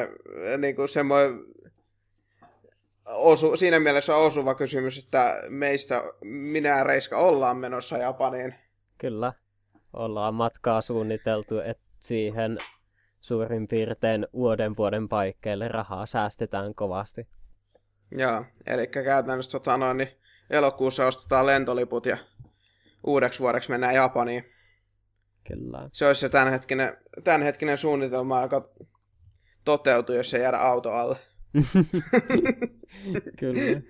niin kuin semmoinen osu, siinä mielessä osuva kysymys, että meistä, minä ja Reiska, ollaan menossa Japaniin. Kyllä, ollaan matkaa suunniteltu, että siihen suurin piirtein vuoden vuoden paikkeille rahaa säästetään kovasti. Joo, eli käytännössä tota noin, niin elokuussa ostetaan lentoliput ja uudeksi vuodeksi mennään Japaniin. Kyllä. Se olisi se tämänhetkinen, tämänhetkinen suunnitelma, joka toteutuu, jos se jäädä auto alle. Kyllä.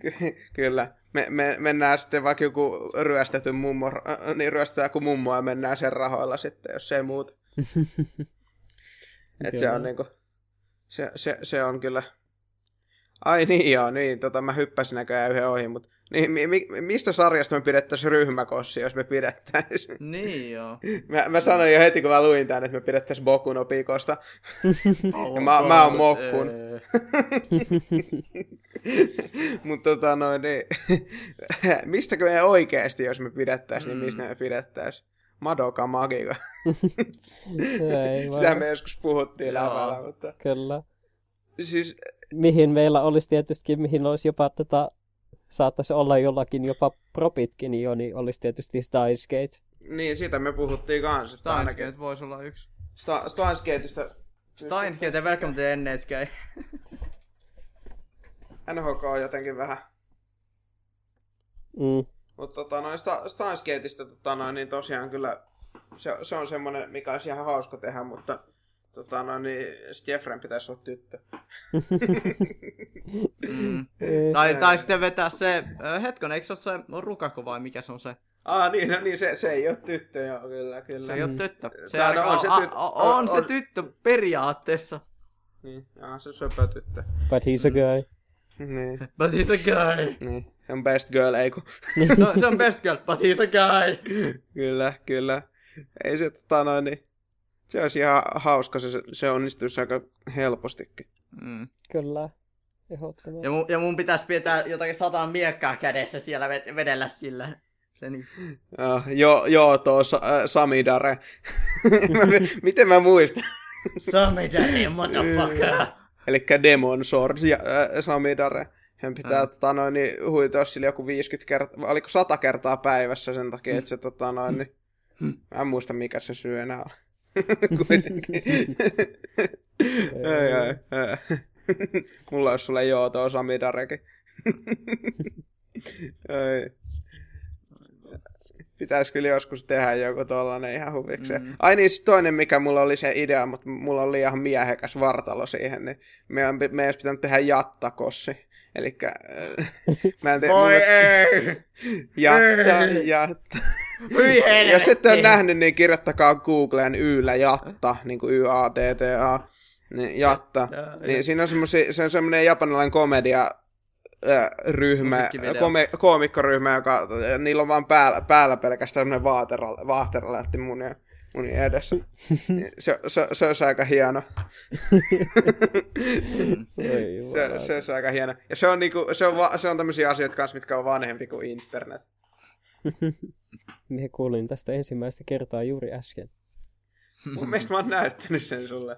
Ky- kyllä. Me, me, mennään sitten vaikka joku ryöstetty mummo, äh, niin ryöstetään joku mummo ja mennään sen rahoilla sitten, jos se ei muuta. Et se on niinku, se, se, se on kyllä, ai niin joo, niin, tota mä hyppäsin näköjään yhden ohi, mutta niin, mi, mi, mistä sarjasta me pidettäisiin ryhmäkossi, jos me pidettäisiin? Niin joo. Mä, mä sanoin jo heti, kun mä luin tämän, että me pidettäisiin Boku no Pikosta. ja mä, mä oon Mokkun. Mutta tota noin, niin, mistäkö me oikeasti, jos me pidettäisiin, niin mistä me pidettäisiin? Madoka Magica. Ei, Sitä me joskus puhuttiin läpällä, mutta... Kyllä. Siis, Mihin meillä olisi tietysti, mihin olisi jopa tätä, saattaisi olla jollakin jopa propitkin jo, niin olisi tietysti Stainsgate. niin, siitä me puhuttiin kanssa. Steinsgate voisi olla yksi. Sta- Stainsgateista Steinsgate ja Welcome to NSK. NHK on jotenkin vähän. Mm. Mutta tota, noin Sta- tota, noin, niin tosiaan kyllä se, se on semmoinen, mikä olisi ihan hauska tehdä, mutta tota, noin, niin Jeffren pitäisi olla tyttö. Mm. Tai, tai sitten vetää se, hetkonen, eikö se ole se Rukako vai mikä se on se? Ah, niin, no, niin se, se ei ole tyttö, joo, kyllä, kyllä. Se ei ole tyttö. Se, Tai no, ainakaan- on se tyttö. a- on, On- se on. tyttö periaatteessa. Niin, jaa, se söpö tyttö. But he's a guy. Niin, But he's a guy. niin. Se on best girl, ei kun. No, se on best girl, but he's a guy. kyllä, kyllä. Ei se tota noin, niin se olisi ihan hauska, se, se onnistuisi aika helpostikin. Mm. Kyllä. Ehdottomasti. Ja, mun, ja mun pitäisi pitää jotakin satan miekkaa kädessä siellä vedellä sillä. Se niin. Uh, joo, joo, tuo Sa- äh, Samidare. Miten mä muistan? Samidari, motherfucker. Eli Demon Sword ja äh, Samidare. Hän pitää Mm. tota, noin, niin, huitoa sille joku 50 kertaa, oliko 100 kertaa päivässä sen takia, että se tota, noin, niin, mä en muista mikä se syy enää on. Kuitenkin. ai, ai, ai. Mulla olisi sulle joo tuo Samidarekin. ai. Pitäisi kyllä joskus tehdä joku tollanen ihan huvikseen. Mm. Ai niin, toinen mikä mulla oli se idea, mutta mulla oli ihan miehekäs vartalo siihen, niin meidän, meidän olisi pitänyt tehdä jattakossi. Eli mä en tiedä, Voi mielestä- ei. jatta, Ei. jatta. Hyi. Jos ette ole nähnyt, niin kirjoittakaa Googleen Yllä jatta, niin kuin Y-A-T-T-A, niin jatta. Niin siinä on semmosia, se on semmoinen japanilainen komedia äh, ryhmä, kome, koomikkoryhmä, joka, niillä on vaan päällä, päällä pelkästään semmoinen vaahteraletti mun, ja, mun edessä. Niin se, se, se olisi aika hieno. Se, se olisi aika hieno. Ja se on, niinku, se on, va, se on tämmöisiä asioita kanssa, mitkä on vanhempi kuin internet. Minä kuulin tästä ensimmäistä kertaa juuri äsken. Mun mielestä mä oon näyttänyt sen sulle.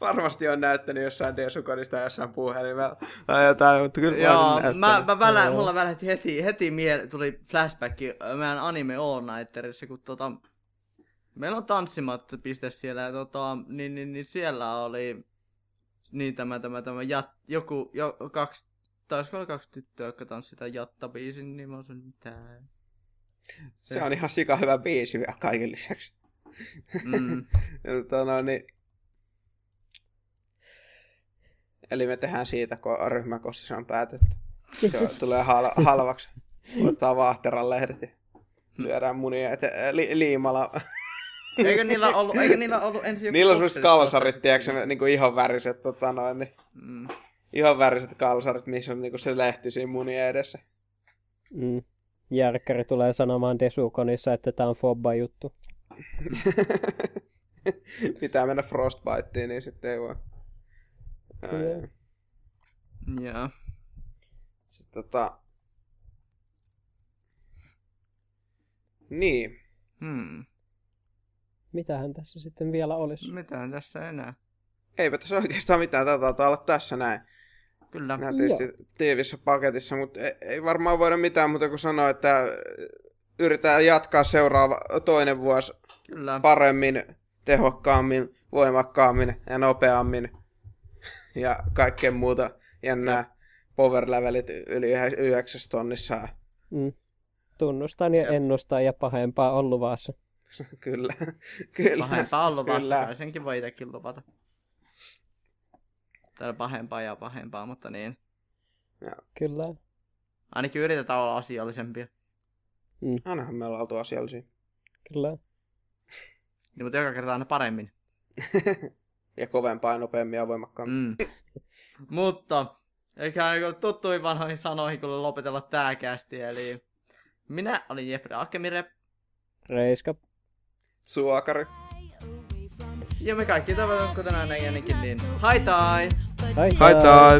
Varmasti on näyttänyt jossain Desukodista jossain puhelimella tai jotain, mutta kyllä mä Joo, mä, mä välä, mulla välähti heti, heti miele, tuli flashback meidän anime All Nighterissa, kun tota, meillä on tanssimatta piste siellä, ja tota, niin, niin, niin, siellä oli niin tämä, tämä, tämä jat, joku, jo, kaksi, taisiko olla kaksi tyttöä, jotka tanssi tämän jattabiisin, niin mä sanoin, mitä? Se on ihan sika hyvä biisi vielä kaiken lisäksi. Mm. Ja tota, no, niin... Eli me tehdään siitä, kun ryhmäkossi se on päätetty. Se tulee hal- halvaksi. Otetaan vaahteran lehdet ja lyödään munia ete- li- liimalla. Eikö niillä ollut, eikö niillä ollut ensin joku Niillä on semmoiset kalsarit, tiedätkö, niin kuin ihan väriset, tota noin, niin, Mm. ihan väriset kalsarit, missä on niin kuin se lehti siinä munien edessä. Mm. Järkkäri tulee sanomaan Desukonissa, että tämä on Fobba-juttu. Pitää mennä Frostbiteen, niin sitten ei voi. Joo. Sitten tota... Niin. Hmm. Mitähän tässä sitten vielä olisi? Mitähän tässä enää? Eipä tässä oikeastaan mitään. Tätä taitaa olla tässä näin. Kyllä. Nämä tietysti tiivissä paketissa, mutta ei, ei varmaan voida mitään muuta kuin sanoa, että yritetään jatkaa seuraava toinen vuosi Kyllä. paremmin, tehokkaammin, voimakkaammin ja nopeammin ja kaikkea muuta jännää power levelit yli 9 tonnissa. Mm. Tunnustan ja Jep. ennustan ja pahempaa on luvassa. kyllä, kyllä. Pahempaa on luvassa, Kyllä. senkin voi itsekin luvata. Tai pahempaa ja pahempaa, mutta niin. Kyllä. Ainakin yritetään olla asiallisempia. Ainahan me ollaan oltu asiallisia. Kyllä. Niin, mutta joka kerta aina paremmin. ja kovempaa ja nopeammin ja voimakkaammin. Mm. mutta, eikä niin tuttuihin vanhoihin sanoihin, kun lopetella tää kästi. Eli minä olin Jeffrey Akemire. Reiska. Suokari. Ja me kaikki tavoitamme, kuten aina ennenkin, niin haitai! Hai Haitaa!